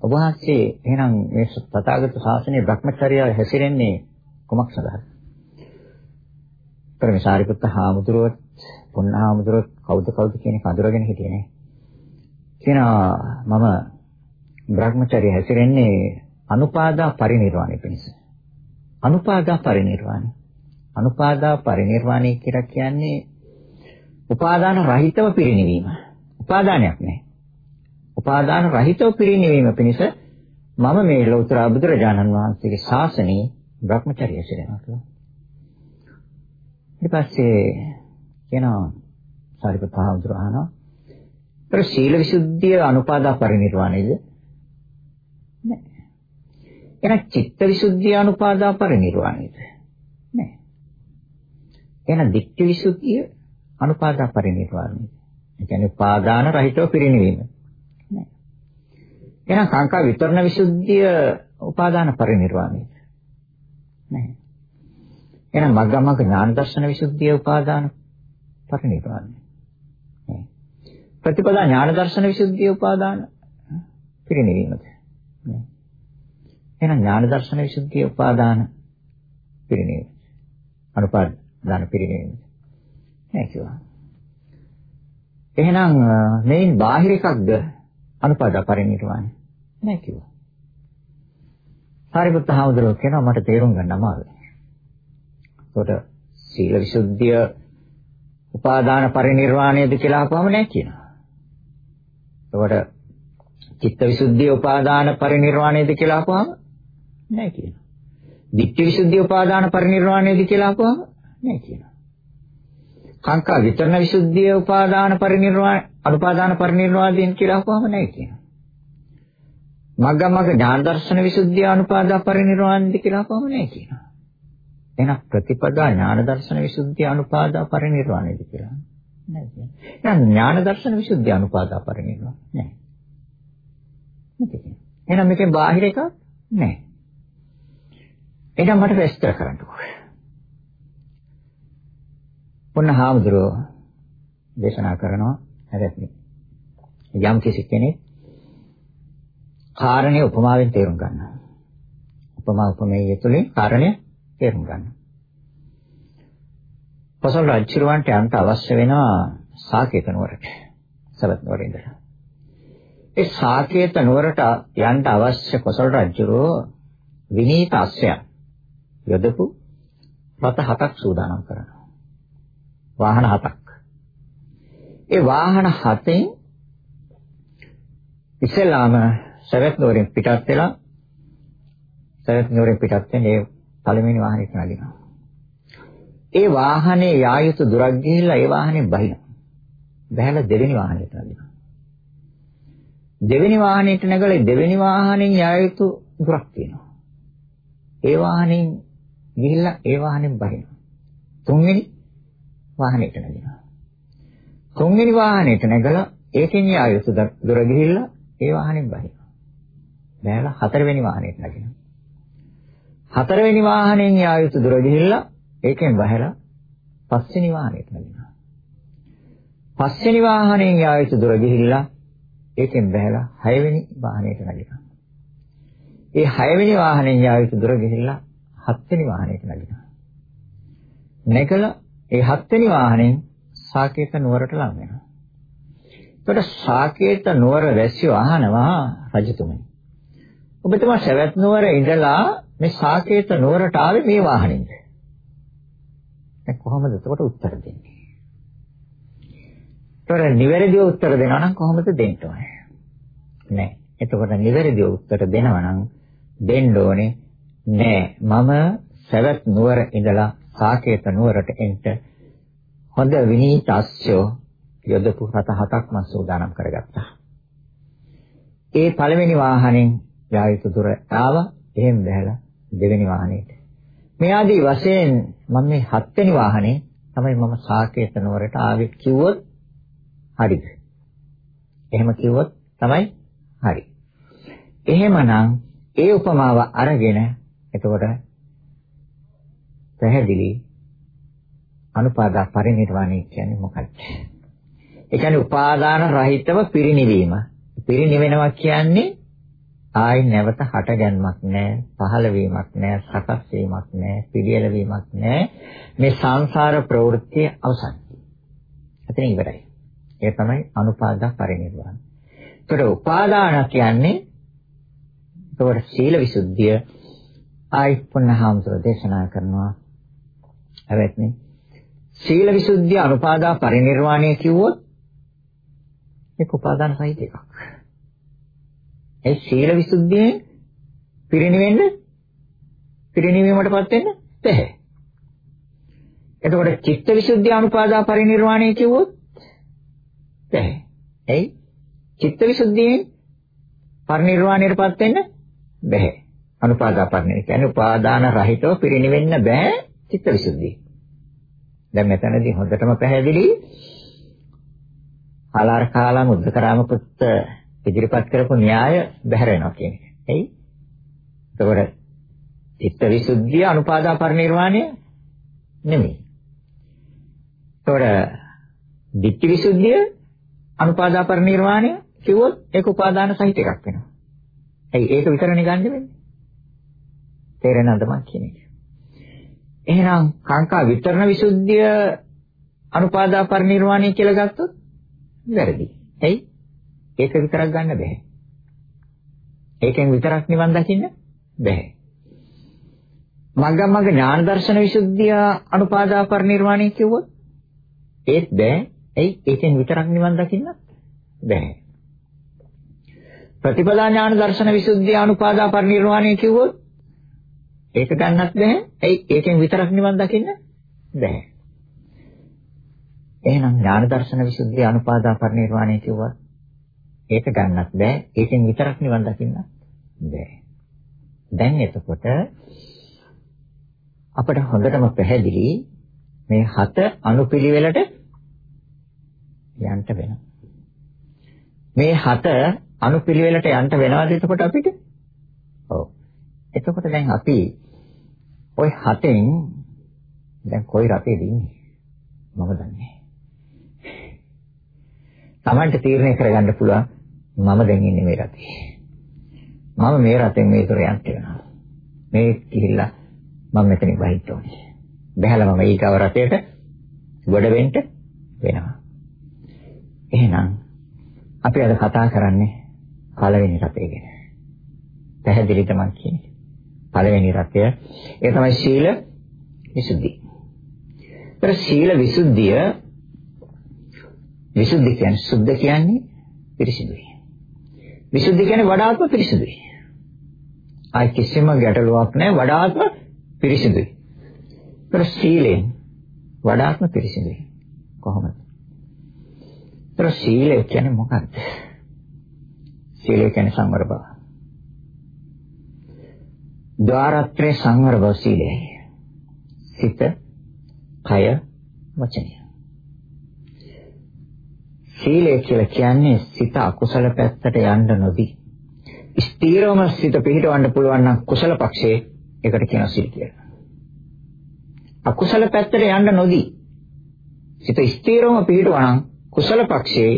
ඔබ වහන්සේ එහෙනම් මේ තථාගත ශාසනයේ Brahmacharya හැසිරෙන්නේ කොමක් සඳහාද? පරමසාරිපුත්ත හාමුදුරුවෝ පොන්හාමුදුරුවෝ කවුද කවුද කියන කඳුරගෙන හිටියේ නේ. කියනවා මම Brahmacharya හැසිරෙන්නේ අනුපාදා පරිණිරවාණය පිණිස. අනුපාදා පරිණිරවාණය. අනුපාදා පරිණිරවාණය කියලා කියන්නේ උපාදාන රහිතව පිරිනිවීම. උපාදානයක් නැහැ. උපාදාන රහිතව පිරිනිවීම පිණිස මම මේ ලෞතර බුදුරජාණන් වහන්සේගේ ශාසනයේ Brahmacharya හැසිරෙනවා කියලා. ඊට පස්සේ කියනවා සාරිපුත් මහඳුර අහනවා. ඒතර සීල විසුද්ධිය අනුපාදා පරිණිරවාණයද? එහෙනම් චිත්තවිසුද්ධිය අනුපාදා පරිනිර්වාණයද? නෑ. එහෙනම් දික්ඛවිසුද්ධිය අනුපාදා පරිනිර්වාණයද? ඒ කියන්නේ උපාදාන රහිතව පිරිනිවීම. නෑ. එහෙනම් කාංකා විතරණ විසුද්ධිය උපාදාන පරිනිර්වාණයද? නෑ. එහෙනම් මග්ගමග්ග ඥාන දර්ශන විසුද්ධිය උපාදාන පරිනිර්වාණය. නෑ. ප්‍රතිපදා ඥාන දර්ශන විසුද්ධිය උපාදාන පිරිනිවීමද? නෑ. එහෙනම් ඥාන දර්ශන විසුද්ධිය උපාදාන පිරිනීම. අනුපාදාන පිරිනීම. නෑ කිව්වා. එහෙනම් මේන් බාහිර එකක්ද අනුපාදා පරිණිරවාණය? නෑ කිව්වා. සාරිපුත්ත හාමුදුරුවෝ කියනවා මට තේරුම් ගන්න අමාරුයි. ඒකට සීල විසුද්ධිය උපාදාන පරිණිරවාණයද කියලා අහපුවම නෑ කියනවා. ඒකට චිත්ත විසුද්ධිය උපාදාන පරිණිරවාණයද කියලා අහපුවම නෑ කියනවා. ditthi විසුද්ධිය උපාදාන පරිණිරවාණයද කියලා අහපුවම නෑ කියනවා. කාංකා විතරණ විසුද්ධිය උපාදාන පරිණිරවාණ අනුපාදාන පරිණිරවාණයෙන් කියලා අහපුවම නෑ කියනවා. මග්ග මග්ග ඥාන දර්ශන විසුද්ධිය අනුපාදා පරිණිරවාණයද කියලා අහපුවම නෑ කියනවා. එහෙනම් ප්‍රතිපදා ඥාන දර්ශන විසුද්ධිය අනුපාදා පරිණිරවාණයද කියලා නෑ කියන්නේ. එහෙනම් ඥාන දර්ශන විසුද්ධිය අනුපාදා පරිණිරවාණ නෑ. නැති. එහෙනම් මේකේ බාහිර එකක් නෑ. එහෙනම් මට විස්තර කරන්නකෝ. ඔන්න හාමුදුරුවෝ දේශනා කරනවා හැබැයි යම් කිසි කෙනෙක් කාරණේ උපමාවෙන් තේරුම් ගන්නවා. උපමා උපමේය තුලින් කාරණේ තේරුම් ගන්න. කොසල් රජුරවන්ට යන්න අවශ්‍ය වෙනවා සාකේත නුවරට. සවැත් නුවර ඉඳලා. ඒ සාකේත නුවරට යන්න අවශ්‍ය කොසල් රජුරෝ විනීත අස්සයන් යොදපු රථ හතක් සූදානම් කරනවා. වාහන හතක්. ඒ වාහන හතෙන් ඉස්සෙල්ලාම සවැත් නුවරින් පිටත් වෙලා සවැත් නුවරින් පිටත් වෙන්නේ පළවෙනි වාහනේට නගිනවා. ඒ වාහනේ යා යුතු දුරක් ගිහිල්ලා ඒ වාහනේ බහිනවා. බහැලා දෙවෙනි වාහනේට නගිනවා. දෙවෙනි වාහනේට නැගලා දෙවෙනි වාහනෙන් යා යුතු දුරක් තියෙනවා. ඒ වාහනෙන් ගිහිල්ලා ඒ වාහනෙන් බහිනවා. තුන්වෙනි වාහනේට නැගිනවා. තුන්වෙනි වාහනේට නැගලා ඒකෙන් යා යුතු දුර ගිහිල්ලා ඒ වාහනෙන් බහිනවා. බහැලා හතරවෙනි වාහනේට නැගිනවා. හතරවෙනි වාහනයෙන් යා යුතු දුර ගිහිල්ලා ඒකෙන් බහැලා පස්වෙනි වාහනයට නැගිනවා. පස්වෙනි වාහනයෙන් යා යුතු දුර ගිහිල්ලා ඒකෙන් බහැලා හයවෙනි වාහනයට නැගිනවා. ඒ හයවෙනි වාහනයෙන් යා යුතු දුර ගිහිල්ලා හත්වෙනි වාහනයට නැගිනවා. නැගලා ඒ හත්වෙනි වාහනෙන් සාකේත නුවරට ලං වෙනවා. එතකොට සාකේත නුවර වැසියෝ අහනවා රජතුමනි. ඔබතුමා සවැත් නුවර ඉඳලා මේ සාකේත නුවරට ආවේ මේ වාහනේද? දැන් කොහොමද එතකොට උත්තර දෙන්නේ? ඒතර නිවැරදිව උත්තර දෙනවා නම් කොහොමද දෙන්න ඕනේ? නෑ. එතකොට නිවැරදිව උත්තර දෙනවා නම් දෙන්න ඕනේ නෑ. මම සවැත් නුවර ඉඳලා සාකේත නුවරට එන්න හොඳ විනීත අස්සෝ යොදපු රත හතක් මම සූදානම් කරගත්තා. ඒ පළවෙනි වාහනෙන් යා යුතු දුර ආවා. එහෙම බැලලා දෙවෙනි වාහනේට. මේ ආදී වශයෙන් මම මේ හත්වෙනි වාහනේ තමයි මම සාකේත නුවරට ආවේ කිව්වොත් හරිද? එහෙම කිව්වොත් තමයි හරි. එහෙමනම් ඒ උපමාව අරගෙන එතකොට පැහැදිලි අනුපාදා පරිණිරවාණය කියන්නේ මොකක්ද? ඒ කියන්නේ උපාදාන රහිතව පිරිණිවීම. පිරිණිවෙනවා කියන්නේ ආයි නැවත හටගන්මක් නැහැ, පහළ වීමක් නැහැ, සකස් වීමක් නැහැ, පිළියෙල වීමක් නැහැ. මේ සංසාර ප්‍රවෘත්තිය අවසන්. එතන ඉවරයි. ඒ තමයි අනුපාදා පරිනිර්වාණ. ඒතර උපාදාන කියන්නේ ඒතකොට සීල විසුද්ධිය ආයි පුණහාමතුර දේශනා කරනවා. හැබැයි සීල විසුද්ධිය අනුපාදා පරිනිර්වාණය කිව්වොත් ඒක උපාදාන සහිත එකක්. ඒ සීල විසුද්ධියෙන් පිරිණිවෙන්න පිරිණිවීමටපත් වෙන්න බැහැ. එතකොට චිත්ත විසුද්ධිය අනුපාදා පරිනිර්වාණය කිව්වොත් බැහැ. එයි චිත්ත විසුද්ධියෙන් පරිනිර්වාණයටපත් වෙන්න බැහැ. අනුපාදා පරිණිර කියන්නේ උපාදාන රහිතව පිරිණිවෙන්න බෑ චිත්ත විසුද්ධිය. දැන් මෙතනදී හොඳටම පැහැදිලි ආලාර කාලම් උද්දකරාම පුත්ත ඉදිරිපත් කරපු න්‍යාය බැහැර වෙනවා කියන එක. එයි. එතකොට චිත්ත විසුද්ධිය අනුපාදා පරිනිර්වාණය නෙමෙයි. එතකොට ditthi විසුද්ධිය අනුපාදා පරිනිර්වාණය කිව්වොත් ඒක උපාදාන සහිත එකක් වෙනවා. ඇයි ඒක විතරනේ ගන්න වෙන්නේ? තේරෙනවද මම කියන්නේ? එහෙනම් කාංකා විතරණ විසුද්ධිය අනුපාදා පරිනිර්වාණය කියලා ගත්තොත් වැරදි. ඇයි? ඒක විතරක් ගන්න බෑ. ඒකෙන් විතරක් නිවන් දකින්න බෑ. මග්ග මග්ග ඥාන දර්ශන විසුද්ධිය අනුපාදා පරිනිර්වාණය කිව්වොත් ඒත් බෑ. එයි ඒකෙන් විතරක් නිවන් දකින්න බෑ. ප්‍රතිපදා ඥාන දර්ශන විසුද්ධිය අනුපාදා පරිනිර්වාණය කිව්වොත් ඒක ගන්නත් බෑ. එයි ඒකෙන් විතරක් නිවන් දකින්න බෑ. එහෙනම් ඥාන දර්ශන විසුද්ධිය අනුපාදා පරිනිර්වාණය කිව්වත් ඒක ගන්නත් බෑ. ඒකෙන් විතරක් නිවන් දකින්න බෑ. දැන් එතකොට අපට හොඳටම පැහැදිලි මේ හත අනුපිළිවෙලට යන්න වෙනවා. මේ හත අනුපිළිවෙලට යන්න වෙනවද එතකොට අපිට? ඔව්. එතකොට දැන් අපි ওই හතෙන් දැන් කොයි රටේද ඉන්නේ? මම දන්නේ. Tamanට තීරණය කරගන්න පුළුවන් මම දැන් ඉන්නේ මේ රටේ. මම මේ රටෙන් මේ දොර යන්න වෙනවා. මේ ගිහිල්ලා මම මෙතනින් බහින්න ඕනේ. බහැලා මම ඊගව රටේට ගොඩ වෙන්න වෙනවා. එහෙනම් අපි අද කතා කරන්නේ පළවෙනි රටේ ගැන. පැහැදිලිද මං කියන්නේ? පළවෙනි රටය ඒ තමයි සීල විසුද්ධි. ඒතර සීල විසුද්ධිය විසුද්ධි කියන්නේ සුද්ධ කියන්නේ පිරිසිදුයි. විසුද්ධි කියන්නේ වඩාත්ම පිරිසිදුයි. ආයි කිසිම ගැටලුවක් නැහැ වඩාත්ම පිරිසිදුයි. ඒතර සීලෙන් වඩාත්ම පිරිසිදුයි. කොහොමද? ඒතර සීලය කියන්නේ මොකක්ද? සීලය කියන්නේ සංවර බව. ద్వාරත්‍රේ සංවර බව සීලයයි. සිත, කය, වචනය. සීලය කියලා කියන්නේ සිත අකුසල පැත්තට යන්න නොදී ස්ථීරවම සිත පිහිටවන්න පුළුවන් නම් කුසල පක්ෂයේ ඒකට කියනවා සීල කියලා. අකුසල පැත්තට යන්න නොදී සිත ස්ථීරවම පිහිටවනම් කුසල පක්ෂයේ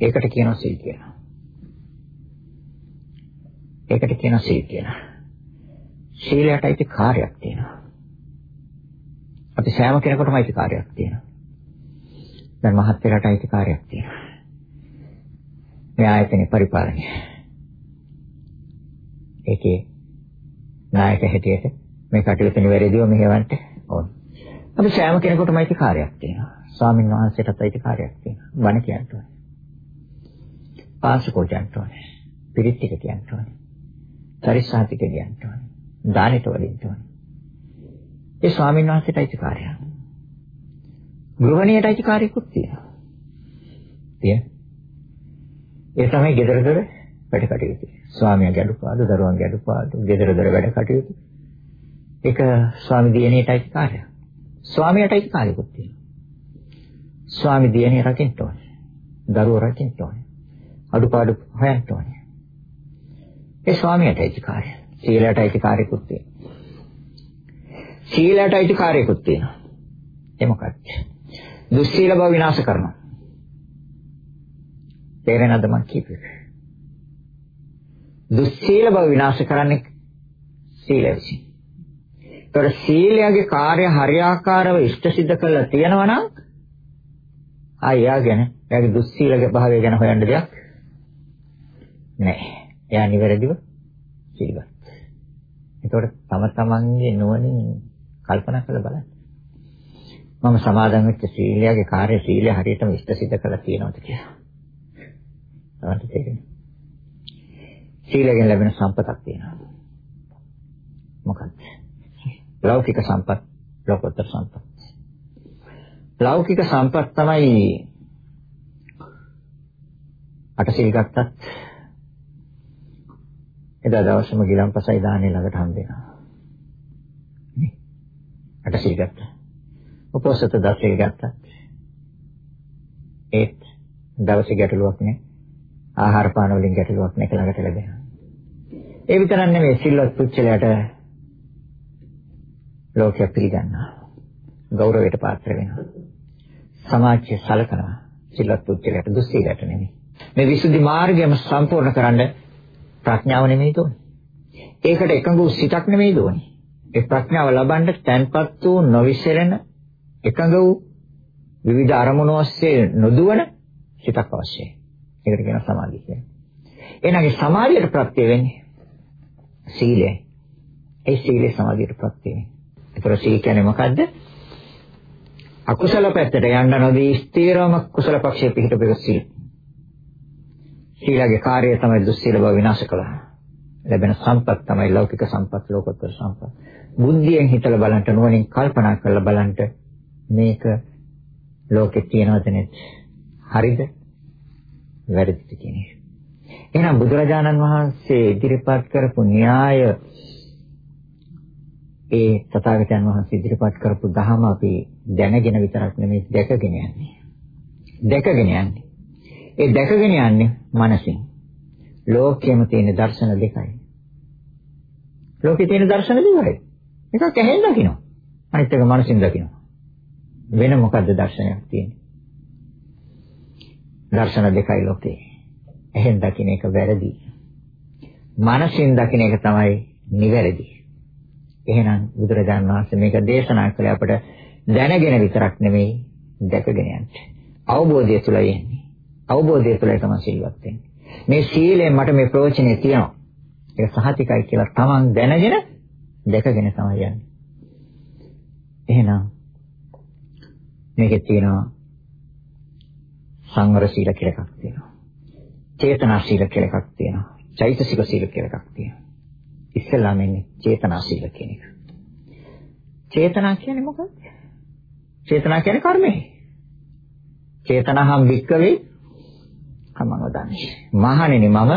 ඒකට කියනවා සීල කියලා. ඒකට කියනවා සීල කියලා. සීලයට අයිති කාර්යයක් තියෙනවා. අපි සෑම කෙනෙකුටම අයිති කාර්යයක් තියෙනවා. දැන් මහත් වෙලට අයිති කාර්යයක් තියෙනවා. මේ ආයතන පරිපාලනය. ඒකේ නායක හැටියට මේ කටයුතු නිවැරදිව මෙහෙවන්න ඕන. අපි සෑම කෙනෙකුටම අයිති කාර්යයක් තියෙනවා. ස්වාමීන් වහන්සේටත් අයිති කාර්යයක් තියෙනවා. බණ කියන්න ඕනේ. පාසකෝ කියන්න ඕනේ. පිරිත් ටික කියන්න ඕනේ. පරිසාතික කියන්න ඕනේ. දානෙට වදින්න ඕනේ. ඒ ස්වාමීන් වහන්සේට අයිති කාර්යයක්. ගෘහණියට අයිති කාර්යකුත් තියෙනවා. තියෙන. ඒ තමයි gedara dora වැඩ කටයුතු. ස්වාමියා ගැඩුපාඩු, දරුවන් ගැඩුපාඩු, gedara dora වැඩ කටයුතු. ඒක ස්වාමි දියණියට අයිති කාර්යයක්. ස්වාමියාට අයිති කාර්යකුත් තියෙනවා. ස්වාමි දියණිය රකින්න ඕනේ. දරුවෝ රකින්න ඕනේ. අඩුපාඩු හොයන්න ඕනේ. ඒ ස්වාමියාට අයිති කාර්යය. සීලයට අයිති කාර්යකුත් තියෙනවා. සීලයට අයිති කාර්යකුත් තියෙනවා. ඒ මොකක්ද? දුස්සීල බව විනාශ කරනවා. තේරෙනවද මං කියපේ? දුස්සීල බව විනාශ කරන්නේ සීලය විසින්. ඒතකොට සීලයේ කාර්ය හරියාකාරව ඉෂ්ට සිද්ධ කරලා තියෙනවා නම් ආ එයා ගැන එයාගේ දුස්සීලගේ භාවය ගැන හොයන්න දෙයක් නැහැ. එයා නිවැරදිව සීලවත්. ඒතකොට තම තමන්ගේ නුවණින් කල්පනා කරලා බලන්න. මම සමාදන් වෙච්ච සීලයේ කාර්ය සීලය හරියටම ඉෂ්ට සිද්ධ කරලා තියෙනවද කියලා. තමයි තේරෙන්නේ. සීලයෙන් ලැබෙන සම්පතක් තියෙනවා. මොකක්ද? ලෞකික සම්පත්, ලෝකෝත්තර සම්පත්. ලෞකික සම්පත් තමයි අටසිල් ගත්තත් එදා දවසම ගිලම්පසයි දාන්නේ ළඟට හම්බ වෙනවා. නේ? අටසිල් ගත්තා. උපෝසත දසල් ගත්තා. ඒත් දවසේ ගැටලුවක් නෑ. ආහාර පාන වලින් ගැටලුවක් නැක ළඟට ලැබෙනවා. ඒ විතරක් නෙමෙයි සිල්වත් පුච්චලයට ලෝකයක් පිළිගන්නවා. ගෞරවයට පාත්‍ර වෙනවා. සමාජය සලකනවා. සිල්වත් පුච්චලයට දුස්සීලයට නෙමෙයි. මේ විසුද්ධි මාර්ගයම සම්පූර්ණ කරන්න ප්‍රඥාව නෙමෙයි තෝරන්නේ. ඒකට එකඟ වූ සිතක් නෙමෙයි දෝනේ. ඒ ප්‍රඥාව ලබන්න තැන්පත් වූ නොවිසරණ එකඟ වූ විවිධ අරමුණු ඔස්සේ නොදුවන සිතක් අවශ්‍යයි. ඒකට කියනවා සමාධිය කියලා. එහෙනම් ඒ සමාධියට ප්‍රත්‍ය වෙන්නේ සීලය. ඒ සීලේ සමාධියටපත් වෙන්නේ. ඒතර සීල කියන්නේ මොකද්ද? අකුසල පැත්තට යන්න නොදී ස්ථීරවම කුසල පක්ෂයේ පිහිටපෙක සීල. සීලගේ කාර්යය තමයි දුස්සීල බව විනාශ කළා. ලැබෙන සම්පත් තමයි ලෞකික සම්පත් ලෝකෝත්තර සම්පත්. බුද්ධියෙන් හිතලා බලන්න නුවණින් කල්පනා කරලා බලන්න මේක ලෝකේ තියනවද නැත් හරිද වැරදිද කියන එක. එහෙනම් බුදුරජාණන් වහන්සේ ඉදිරිපත් කරපු න්‍යාය ඒ තථාගතයන් වහන්සේ ඉදිරිපත් කරපු ධහම අපි දැනගෙන විතරක් නෙමෙයි දැකගෙන යන්නේ. දැකගෙන යන්නේ. ඒ දැකගෙන යන්නේ මනසින්. ලෝකයේම තියෙන දර්ශන දෙකයි. ලෝකේ තියෙන දර්ශන දෙකයි. එකක් ඇහෙන් දකිනවා. අනිත් එක මනසින් දකිනවා. වෙන මොකද්ද දර්ශනයක් තියෙන්නේ? දර්ශන දෙකයි ලෝකේ. ඇහෙන් දකින්න එක වැරදි. මනසින් දකින්න එක තමයි නිවැරදි. එහෙනම් බුදුරජාණන් වහන්සේ මේක දේශනා කළේ අපට දැනගෙන විතරක් නෙමෙයි දැකගෙන යන්න. අවබෝධය තුලයි එන්නේ. අවබෝධය තුලයි තමයි සිල්වත් වෙන්නේ. මේ සීලයෙන් මට මේ ප්‍රයෝජනෙ තියෙනවා. ඒක සහතිකයි කියලා තමන් දැනගෙන දැකගෙන තමයි යන්නේ. එහෙනම් මේකේ තියෙනවා සංවර සීල කියලා එකක් තියෙනවා. චේතනා සීල කියලා එකක් තියෙනවා. චෛතසික සීල කියලා එකක් තියෙනවා. ඉස්සෙල්ලාම එන්නේ චේතනා සීල කියන එක. චේතනා කියන්නේ මොකක්ද? චේතනා කියන්නේ කර්මය. චේතනහම් වික්කවේ කමං වදන්නේ. මහණෙනි මම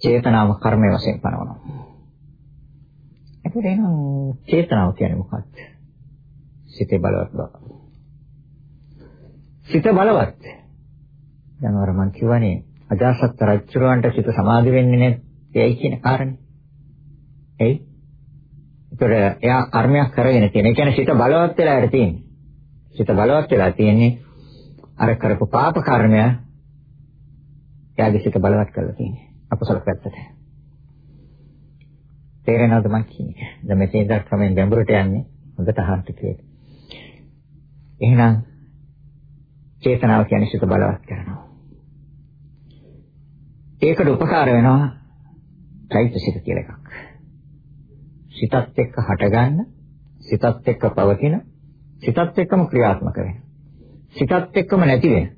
චේතනාව කර්මය වශයෙන් පනවනවා. එතකොට එහෙනම් චේතනාව කියන්නේ මොකක්ද? සිතේ බලවත් බව. සිත බලවත්. දැන් අර මං කියවනේ අජාසත් රජුරවන්ට සිත සමාධි වෙන්නේ නැත්තේයි කියන කාරණේ. එයි. ඒතර එයා කර්මයක් කරගෙන තියෙන. ඒ කියන්නේ සිත බලවත් වෙලා ඉර තියෙන්නේ. සිත බලවත් වෙලා තියෙන්නේ අර කරපු පාප කර්මය එයාගේ සිත බලවත් කරලා තියෙන්නේ. අකුසල පැත්තට. තේරෙනවද මං කියන්නේ? දැන් මෙතෙන් දක් ක්‍රමෙන් ගැඹුරට යන්නේ. හොඳට අහන්න කියලා. එහෙනම් චේතනාව කියන්නේ සිත බලවත් කරනවා. ඒකට උපකාර වෙනවා චෛතසික කියලා එකක්. සිතත් එක්ක හටගන්න, සිතත් එක්ක පවතින, සිතත් එක්කම ක්‍රියාත්මක වෙන. සිතත් එක්කම නැති වෙන.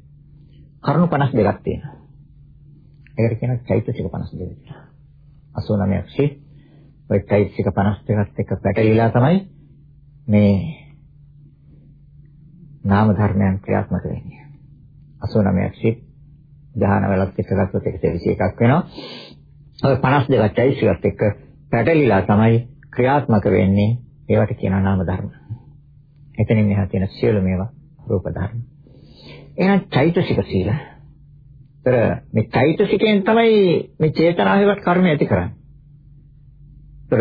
කරුණු 52ක් තියෙනවා. ඒකට කියනවා චෛතසික 52 කියලා. 89ක් සිත් ඔය චෛතසික 52ත් එක්ක පැටලිලා තමයි මේ නාම ධර්මයන් ක්‍රියාත්මක වෙන්නේ. 89ක් සිත් දහන වලත් එක්ක ගත්තොත් 121ක් වෙනවා. ඔය 52ක් චෛතසිකත් එක්ක පැටලිලා තමයි ක්‍රියාත්මක වෙන්නේ. ඒවට කියනවා නාම ධර්ම. එතනින් එහා තියෙන සියලු මේවා රූප ධර්ම. එහෙනම් චෛතසික සීල. ତර මේ චෛතසිකයෙන් තමයි මේ චේතනාවෙවත් කර්ම ඇති කරන්නේ. තර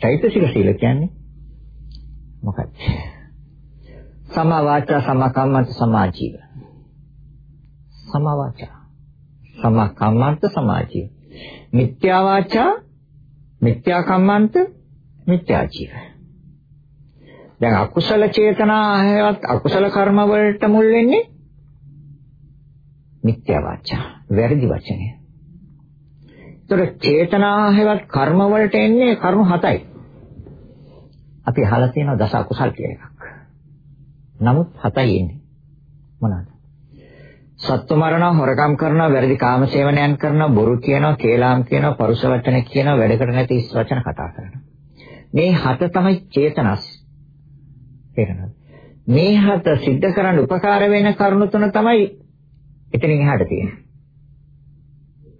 චෛතසික සීල කියන්නේ මොකක්ද? සමා වාචා සමා කම්මන්ත සමා ජීව. සමා වාචා සමා කම්මන්ත සමා ජීව. මිත්‍යා වාචා මිත්‍යා කම්මන්ත මිත්‍යා ජීව. දැන් අකුසල චේතනා හැවත් අකුසල කර්ම වලට මුල් වෙන්නේ මිත්‍යා වාචා වැරදි වචනය. ඒතර චේතනා හැවත් කර්ම වලට එන්නේ කර්ම හතයි. අපි අහලා තියෙනවා දස අකුසල් කියන එකක්. නමුත් හතයි එන්නේ. මොනවාද? සත්ව මරණ හොරකම් කරනවා වැරදි කාම සේවනයන් කරනවා බොරු කියනවා කේලාම් කියනවා පරුෂ වචන කියනවා වැඩකට නැති ඉස් වචන කතා කරනවා මේ හත තමයි චේතනස් තේරෙනවද මේ හත සිද්ධ කරන්න උපකාර වෙන කරුණු තුන තමයි එතනින් එහාට තියෙන්නේ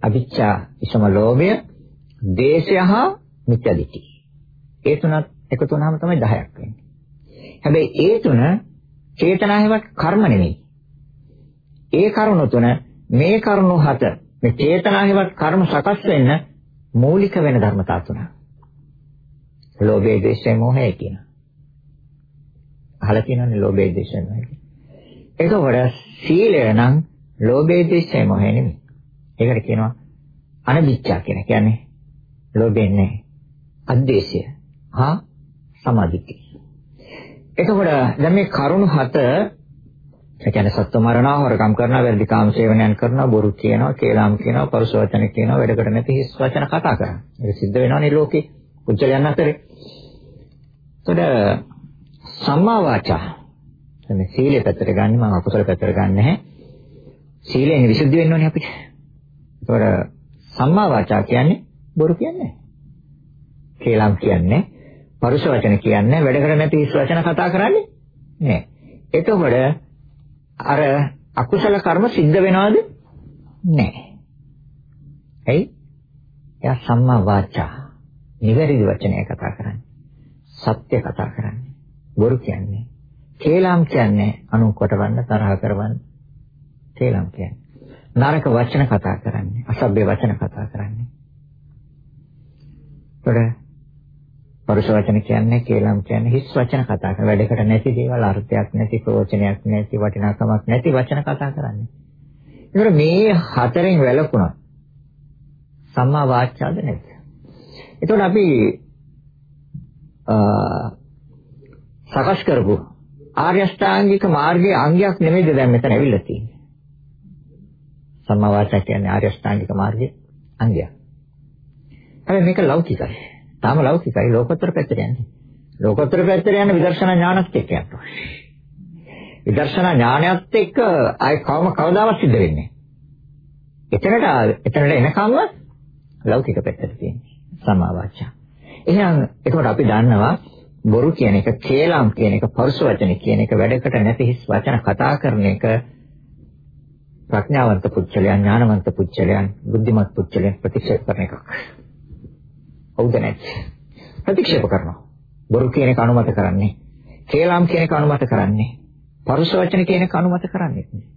අවිච්ඡා ඉසම ලෝභය දේශය හා මිත්‍යා දිට්ඨි ඒ තුනත් එකතු වුණාම තමයි 10ක් වෙන්නේ හැබැයි ඒ තුන චේතනාවෙවත් කර්ම නෙමෙයි. ඒ කරුණු තුන මේ කරුණු හත මේ චේතනාවෙවත් කර්ම සකස් වෙන්න මූලික වෙන ධර්මතා තුන. ලෝභය, ද්වේෂය, මෝහය කියන. අහලා තියෙනනේ ලෝභය, ද්වේෂය, මෝහය. ඒකවල සීලය නම් ලෝභය, ද්වේෂය, මෝහය නෙමෙයි. ඒකට කියනවා අනවිච්ඡා කියන. කියන්නේ ලෝභය නැහැ. අද්වේෂය. හා සමාධිය. එතකොට දැන් මේ කරුණු හත ඒ කියන්නේ සත්ව මරණා හොරකම් කරනවා වැරදි කාම සේවනයන් කරනවා බොරු කියනවා කේලාම් කියනවා පරුස වචන කියනවා වැඩකට නැති හිස් වචන කතා කරනවා. ඒක සිද්ධ වෙනවනේ ලෝකේ. පුජ්‍යලයන් අතරේ. එතකොට සම්මා වාචා මේ සීලය පැත්තට ගන්න මම අකුසල පැත්තට ගන්න නැහැ. සීලයෙන් විසුද්ධි වෙන්න ඕනේ අපිට. එතකොට සම්මා වාචා කියන්නේ බොරු කියන්නේ කේලම් කියන්නේ පරුෂ වචන කියන්නේ වැඩ කර නැති හිස් වචන කතා කරන්නේ නෑ. එතකොට අර අකුසල කර්ම සිද්ධ වෙනවද? නෑ. ඇයි? එයා සම්මා වාචා නිවැරදි වචනය කතා කරන්නේ. සත්‍ය කතා කරන්නේ. බොරු කියන්නේ. කේලම් කියන්නේ අනු කොටවන්න තරහ කරවන්න. කේලම් කියන්නේ. නරක වචන කතා කරන්නේ. අසභ්‍ය වචන කතා කරන්නේ. ඒතර පරුෂ වචන කියන්නේ කේලම් කියන්නේ හිස් වචන කතා කරන වැඩකට නැති දේවල් අර්ථයක් නැති ප්‍රයෝජනයක් නැති වටිනාකමක් නැති වචන කතා කරන්නේ. ඒතර මේ හතරෙන් වැළකුණා සම්මා වාචාද නැද්ද? එතකොට අපි සකස් කරපු ආර්ය අෂ්ටාංගික මාර්ගයේ අංගයක් නෙමෙයිද දැන් මෙතන ඇවිල්ලා තියෙන්නේ. සම්මා වාචා කියන්නේ ආර්ය අෂ්ටාංගික මාර්ගයේ අංගයක්. හැබැයි මේක ලෞකිකයි. තාම ලෞකිකයි ලෝකෝත්තර පැත්තට යන්නේ. ලෝකෝත්තර පැත්තට යන විදර්ශනා ඥානත් එක්ක යනවා. විදර්ශනා ඥානයත් එක්ක ආයි කවම කවදාවත් සිද්ධ වෙන්නේ. එතනට එතනට එනකම්ම ලෞකික පැත්තට තියෙන්නේ. සම්මා වාචා. එහෙනම් එතකොට අපි දන්නවා බොරු කියන එක, කේලම් කියන එක, පරුස වචන කියන එක, වැඩකට නැති හිස් වචන කතා කරන එක ප්‍රඥාවන්ත පුච්චලයන්, ඥානවන්ත පුච්චලයන්, බුද්ධිමත් පුච්චලයන් ප්‍රතික්ෂේප කරන එකක්. හවුද නැත්? ප්‍රතික්ෂේප කරනවා. බොරු කියන එක අනුමත කරන්නේ. කේලම් කියන එක අනුමත කරන්නේ. පරුස වචන කියන එක අනුමත කරන්නේ නැහැ.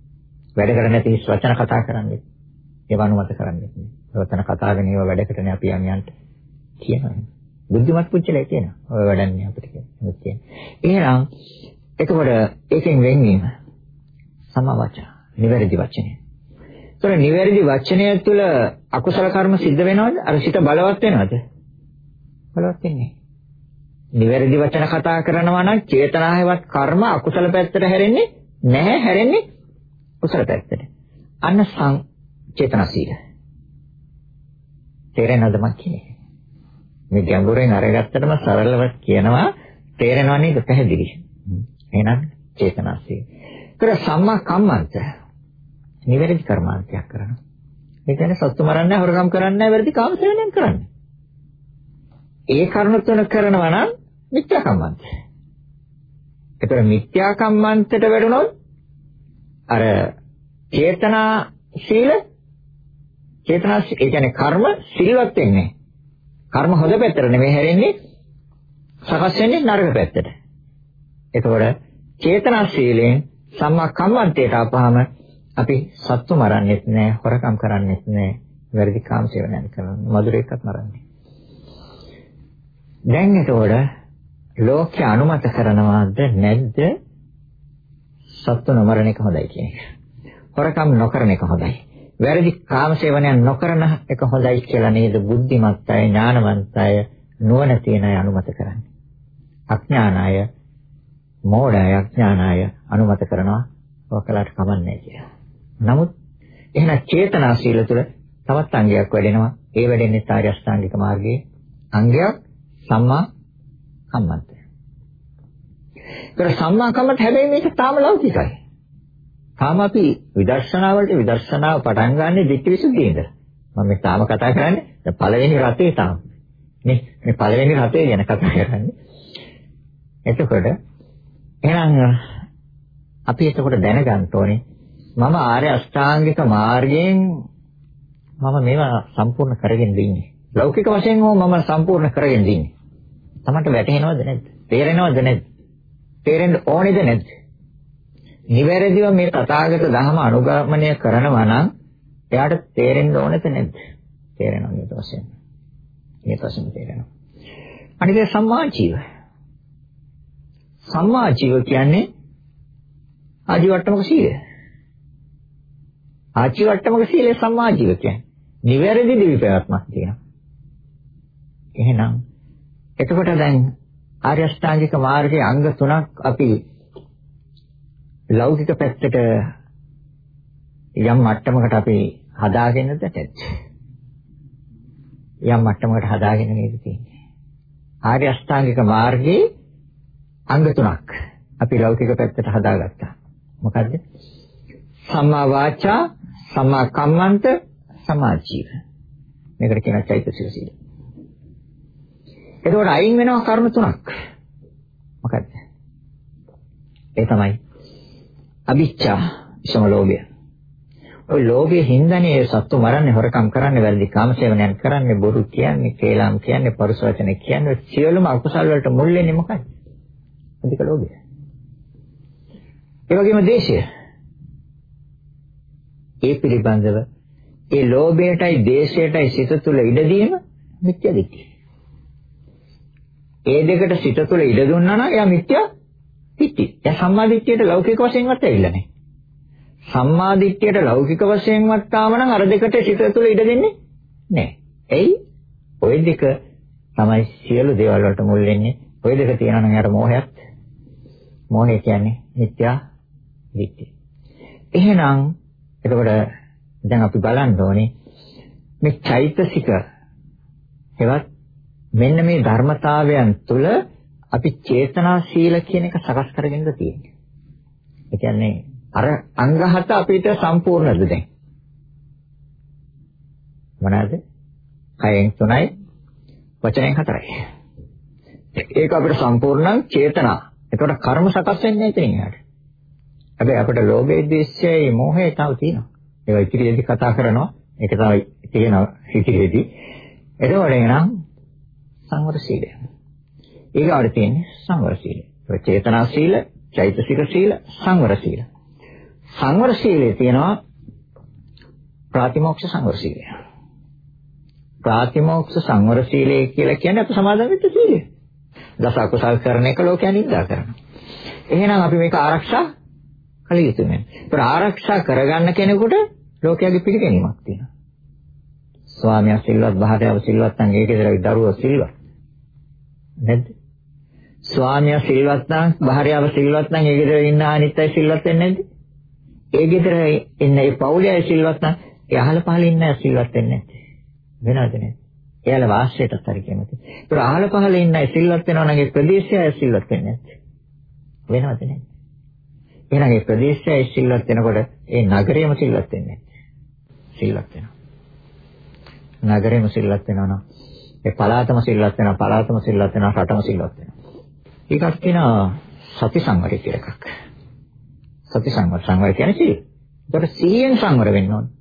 වැඩකට නැති හිස් වචන කතා කරන්නේ. ඒව අනුමත කරන්නේ නැහැ. වචන කතාගෙන ඒව වැඩකට නෑ අපි යන්නේ කියනවා. බුද්ධිමත් පුච්චලයි කියනවා. ඔය වැඩන්නේ අපිට කියන්නේ. එහෙනම් එතකොට ඒකෙන් වෙන්නේ සමවචන. නිවැරදි වචනය. ඒතර නිවැරදි වචනය තුළ අකුසල කර්ම සිද්ධ වෙනවද? අර සිත බලවත් වෙනවද? බලවත් වෙන්නේ. නිවැරදි වචන කතා කරනවා නම් චේතනාවවත් කර්ම අකුසල පැත්තට හැරෙන්නේ නැහැ හැරෙන්නේ කුසල පැත්තට. අන්න සං චේතනශීල. තේරෙනවද මම කියන්නේ? මේ ගැඹුරෙන් අරගත්තටම සරලව කියනවා තේරෙනව නේද පැහැදිලි. එහෙනම් චේතනාසී. ඒතර සම්මා කම්මන්ත නිවැරදි කර්මාන්තයක් කරනවා. ඒ කියන්නේ සත්තු මරන්නේ හොරකම් කරන්නේ වැරදි කාමසේවනයෙන් කරන්නේ. ඒ කරුණ තුන කරනවා නම් මිත්‍යා කම්මන්ත. ඒතර මිත්‍යා කම්මන්තට වැඩුණොත් අර චේතනා ශීල චේතනා ඒ කියන්නේ කර්ම සිල්වත් වෙන්නේ කර්ම හොඳ පැත්තට නෙමෙයි හැරෙන්නේ සකස් වෙන්නේ නරක පැත්තට. එතකොට චේතනා ශීලයෙන් සම්මා කම්මන්තයට ආපහම අපි සත්තු මරන්නෙත් නෑ, හොරකම් කරන්නෙත් නෑ, වැරදි කාම සේවනයන් කරන්නේ, මధుරයකත් මරන්නේ. දැන් එතකොට ලෝකේ අනුමත කරනවාද නැද්ද සත්තු නොමරණ එක හොඳයි කියන එක. හොරකම් නොකරන එක හොඳයි. වැරදි කාමසේවනයන් නොකරන එක හොඳයි කියලා නේද බුද්ධිමත් අය ඥානවන්ත අය නුවණ තියෙන අය අනුමත කරන්නේ. අඥාන අය මෝඩ අය අඥාන අය අනුමත කරනවා ඔකලට කමන්නේ කියලා. නමුත් එහෙනම් චේතනා සීල තුළ තවත් අංගයක් වැඩෙනවා. ඒ වැඩෙන්නේ ආර්ය අෂ්ටාංගික මාර්ගයේ අංගයක් සම්මා කම්මන්තය. ඒක සම්මා කම්මන්ත හැබැයි මේක තාම ලෞකිකයි. තාම අපි විදර්ශනා වලට විදර්ශනාව පටන් ගන්නෙ දිට්ඨි විසුද්ධියෙන්ද. මම මේ තාම කතා කරන්නේ පළවෙනි රතේ තාම. නේ මේ පළවෙනි රතේ ගැන කතා කරන්නේ. එතකොට එහෙනම් අපි එතකොට දැනගන්න ඕනේ මම ආර්ය අෂ්ටාංගික මාර්ගයෙන් මම මේවා සම්පූර්ණ කරගෙන ඉන්නේ. ලෞකික වශයෙන් හෝ මම සම්පූර්ණ කරගෙන ඉන්නේ. තමන්ට වැටහෙනවද නැද්ද? තේරෙනවද නැද්ද? තේරෙන්න ඕනේද නැද්ද? නිවැරදිව මේ තථාගත ධර්ම අනුගමනය කරනවා නම් එයාට තේරෙන්න ඕනෙද නැද්ද? තේරෙනවා නේද වශයෙන්. මේ ප්‍රශ්නේ තේරෙනවා. අනිත් සම්මා ජීව. සම්මා ජීව කියන්නේ ආජීවට්ටමක සීලය. ආජීවට්ටමක සීලය සම්මා ජීව කියන්නේ. නිවැරදි දිවි පැවැත්මක් තියෙනවා. එහෙනම් එතකොට දැන් ආර්ය අෂ්ටාංගික මාර්ගයේ අංග තුනක් අපි ලෞකික පැත්තට යම් මට්ටමකට අපි හදාගෙනද නැත්ද? යම් මට්ටමකට හදාගෙන නේද තියෙන්නේ. ආර්ය අෂ්ටාංගික මාර්ගයේ අංග තුනක් අපි ලෞකික පැත්තට හදාගත්තා. මොකද්ද? සම්මා වාචා, සම්මා කම්මන්ත, සම්මා ජීව. මේකට කියනවා චෛතසික සීල. එතකොට අයින් වෙනවා කර්ම තුනක්. මොකද්ද? ඒ තමයි අවිච්ඡා, විෂම ලෝභය. ওই ලෝභයේ හින්දානේ සත්තු මරන්නේ හොරකම් කරන්නේ වැරදි කාමසේවනයන් කරන්නේ බොරු කියන්නේ කේලම් කියන්නේ පරුස වචන කියන්නේ සියලුම අකුසල් වලට මුල් වෙන්නේ මොකක්ද? අධික ලෝභය. ඒ වගේම දේශය. ඒ පිළිබඳව ඒ ලෝභයටයි දේශයටයි සිත තුළ ඉඩ දීම මිත්‍යා දිට්ඨිය. ඒ දෙකට සිත තුළ ඉඩ දුන්නා නම් එයා මිත්‍යා දිට්ඨිය. එයා සම්මා දිට්ඨියට ලෞකික වශයෙන්වත් ඇවිල්ලා නැහැ. සම්මා දිට්ඨියට ලෞකික වශයෙන්වත් ආව නම් අර දෙකට සිත තුළ ඉඩ දෙන්නේ නැහැ. එයි ওই දෙක තමයි සියලු දේවල් වලට මුල් වෙන්නේ. ওই දෙක තියෙනවා නම් යාට මෝහයත් මෝහය කියන්නේ මිත්‍යා දිට්ඨිය. එහෙනම් එතකොට දැන් අපි බලන්න ඕනේ මේ චෛතසික හෙවත් මෙන්න මේ ධර්මතාවයන් තුළ අපි චේතනා සීල කියන එක සකස් කරගෙන තියෙන්නේ. ඒ කියන්නේ අර අංග හත අපිට සම්පූර්ණද දැන්? මොනවාද? කයෙන් තුනයි වචනයෙන් හතරයි. ඒක අපිට සම්පූර්ණ චේතනා. ඒකට කර්ම සකස් වෙන්නේ එතනින් එහාට. හැබැයි අපිට ලෝභය, ද්වේෂය, මෝහය තව තියෙනවා. ඒවා ඉතිරියේදී කතා කරනවා. ඒක තමයි තියෙනවා ඉතිරියේදී. එතකොට එනම් සංවර සීලය. ඊගාවට තියෙන්නේ සංවර සීලය. ඒ චේතනා සීල, චෛතසික සීල, සංවර සීල. සංවර සීලයේ තියෙනවා ප්‍රාතිමෝක්ෂ සංවර සීලය. ප්‍රාතිමෝක්ෂ සංවර සීලය කියලා කියන්නේ අප සමාදන් වෙච්ච සීලය. දස අකුසල් කරන එක ලෝකයන් නිඳා කරනවා. එහෙනම් අපි මේක ආරක්ෂා කළ යුතුයි. ඒක ආරක්ෂා කරගන්න කෙනෙකුට ලෝකයාගේ පිළිගැනීමක් තියෙනවා. ස්වාමියා සිල්වත්, භාර්යාව සිල්වත් නම් ඒ ගෙදරගේ දරුවෝ සිල්වත්. නැද්ද? ස්වාමියා සිල්වත් නම් භාර්යාව සිල්වත් නම් ඒ ගෙදර ඉන්න අනිත් අය සිල්වත් වෙන්නේ නැද්ද? ඒ ගෙදර ඉන්න ඒ පවුලේ අය සිල්වත් නම් ඒ අහල පහල ඉන්න අය සිල්වත් වෙන්නේ නැද්ද? වෙනවද නැද්ද? එයාලා වාසයටත් හරි කැමති. ඒතර අහල පහල ඉන්න අය සිල්වත් වෙනවා නම් ඒ ප්‍රදේශය අය සිල්වත් වෙන්නේ නැද්ද? වෙනවද නැද්ද? එහෙනම් ඒ ප්‍රදේශය සිල්වත් වෙනකොට ඒ නගරයම සිල්වත් වෙන්නේ සිල්වත් වෙනවා. නගරෙම සිල්වත් වෙනවා නම් ඒ පළාතම සිල්වත් වෙනවා පළාතම සිල්වත් වෙනවා රටම සිල්වත් වෙනවා. ඊකට කියනවා සති සංවරය කියලා එකක්. සති සංවර සංවර කියන්නේ සීල. ඒකට සිහියෙන් සංවර වෙන්න ඕනේ.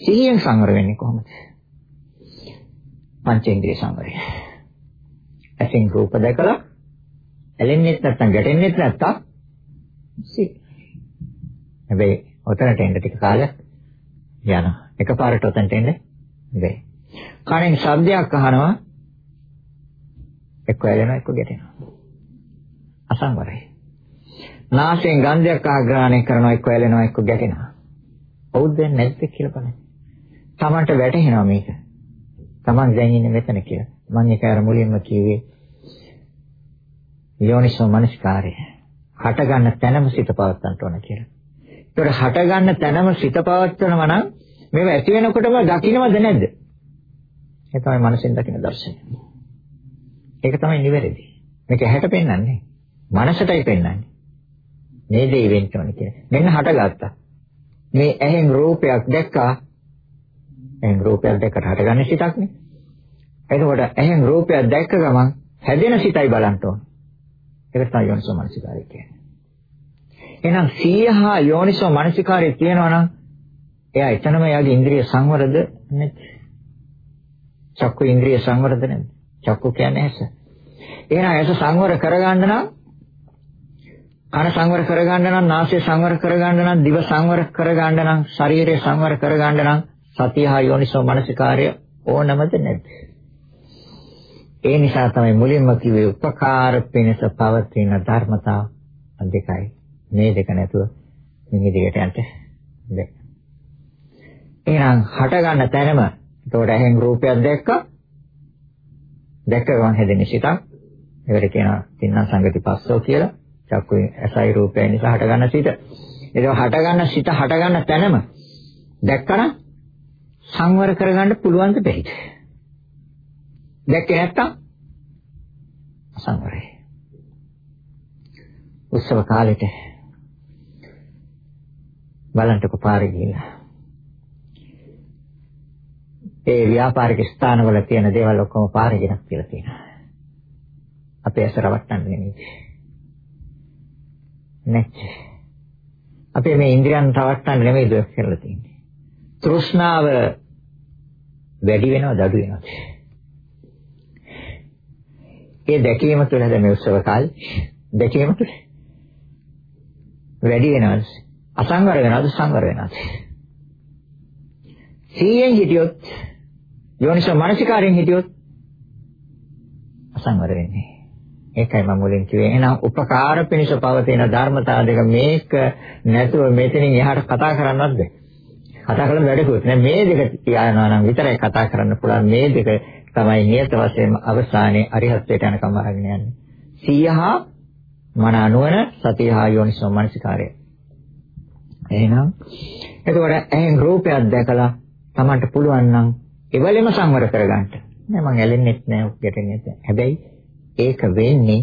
සිහියෙන් සංවර වෙන්නේ කොහොමද? පංචේන්ද්‍රිය සංවරය. ඇසින් රූප දැකලා ඇලෙන්නෙත් නැත්නම් ගැටෙන්නෙත් නැත්නම් සිහි. හැබැයි ඔතනට එන්න ටික කාලයක් යනවා. එකපාරට ඔතනට එන්න බැහැ. කණෙන් ශබ්දයක් අහනවා එක්ක ඇලෙනවා එක්ක ගැටෙනවා. අසංවරයි. නාසයෙන් ගන්ධයක් ආග්‍රහණය කරනවා එක්ක ඇලෙනවා එක්ක ගැටෙනවා. හවුද නැද්ද කියලා බලන්න. Tamanට වැටහෙනවා මේක. Taman දැන් ඉන්නේ මෙතන කියලා. මම ඒක අර මුලින්ම කිව්වේ යෝනිසෝ මනස්කාරය. හට ගන්න තැනම සිත පවත්තන්න ඕන කියලා. ඒකට හට ගන්න තැනම සිත පවත්වනවා නම් මේව ඇති වෙනකොටම දකින්නවද නැද්ද? ඒ තමයි මනසෙන් දකින දර්ශනය. ඒක තමයි නිවැරදි. මේක ඇහැට පෙන්වන්නේ. මනසටයි පෙන්වන්නේ. මේ දේ වෙන්න ඕන කියලා. මෙන්න හටගත්තා. මේ ඇහෙන් රූපයක් දැක්කා. ඇහෙන් රූපයක් දැක්කට හටගන්නේ සිතක්නේ. එතකොට ඇහෙන් රූපයක් දැක්ක ගමන් හැදෙන සිතයි බලන්න ඕන. ඒක තමයි යෝනිසෝ මනසිකාරය කියන්නේ. එහෙනම් සීහා යෝනිසෝ මනසිකාරය තියෙනවා නම් එයා එතනම එයාගේ ඉන්ද්‍රිය සංවරද නැද්ද? චක්කු ඉන්ද්‍රිය සංවරද නැද්ද? චක්කු කියන්නේ ඇස. එහෙනම් ඇස සංවර කරගන්න නම් කන සංවර කරගන්න නම් නාසය සංවර කරගන්න නම් දිව සංවර කරගන්න නම් ශරීරය සංවර කරගන්න නම් සතිය හා යෝනිසෝ මනසිකාරය ඕනමද නැද්ද? ඒ නිසා තමයි මුලින්ම කිව්වේ උපකාර පිණිස පවතින ධර්මතා දෙකයි. මේ දෙක නැතුව මින් ඉදිරියට යන්න බැහැ. එහෙනම් හට ගන්න තැනම එතකොට ඇහෙන් රූපයක් දැක්කා. දැක්ක ගමන් හැදෙන සිතක්. ඒකට කියනවා තින්න සංගති පස්සෝ කියලා. චක්කු ඇසයි රූපය නිසා හට ගන්න සිත. ඒක හට ගන්න සිත හට ගන්න තැනම දැක්කනම් සංවර කරගන්න පුළුවන් දෙයක්. දැක්කේ නැත්තම් සංවරයි. උත්සව කාලෙට බලන්ටක පාරේ ගිහිල්ලා. ඒ ව්‍යාපාරික ස්ථානවල තියෙන දේවල් ඔක්කොම පාරේ ගෙනත් කියලා තියෙනවා. අපේ ඇස රවට්ටන්නේ නෙමෙයි. නැච්ච. අපේ මේ ඉන්ද්‍රියන් රවට්ටන්නේ නෙමෙයි දුක් කරලා තියෙන්නේ. තෘෂ්ණාව වැඩි වෙනවද අඩු වෙනවද? ඒ දැකීම තුළ දැන් මේ උත්සව කාලේ දැකීම තුළ වැඩි වෙනවද? අසංවර වෙනවද සංවර වෙනවද? සීයෙන් හිටියොත් යෝනිසෝ මානසිකාරයෙන් හිටියොත් අසංවර වෙන්නේ. ඒකයි මම මුලින් කිව්වේ. එහෙනම් උපකාර පිණිස පවතින ධර්මතා දෙක මේක නැතුව මෙතනින් එහාට කතා කරන්නවත් බැහැ. කතා කරන්න වැඩකුත් නෑ මේ දෙක තියානවා නම් විතරයි කතා කරන්න පුළුවන් මේ දෙක තමයි නියත වශයෙන්ම අවසානයේ අරිහත්ත්වයට යනකම් අරගෙන යන්නේ. සීයහා මන අනුවන සතියහා යෝනිසෝ මනසිකාරය. එහෙනම් එතකොට එහෙන් රූපයක් දැකලා Tamanට පුළුවන් නම් එවලෙම සංවර කරගන්න. නෑ මං ඇලෙන්නෙත් නෑ ගැටෙන්නෙත් නෑ. හැබැයි ඒක වෙන්නේ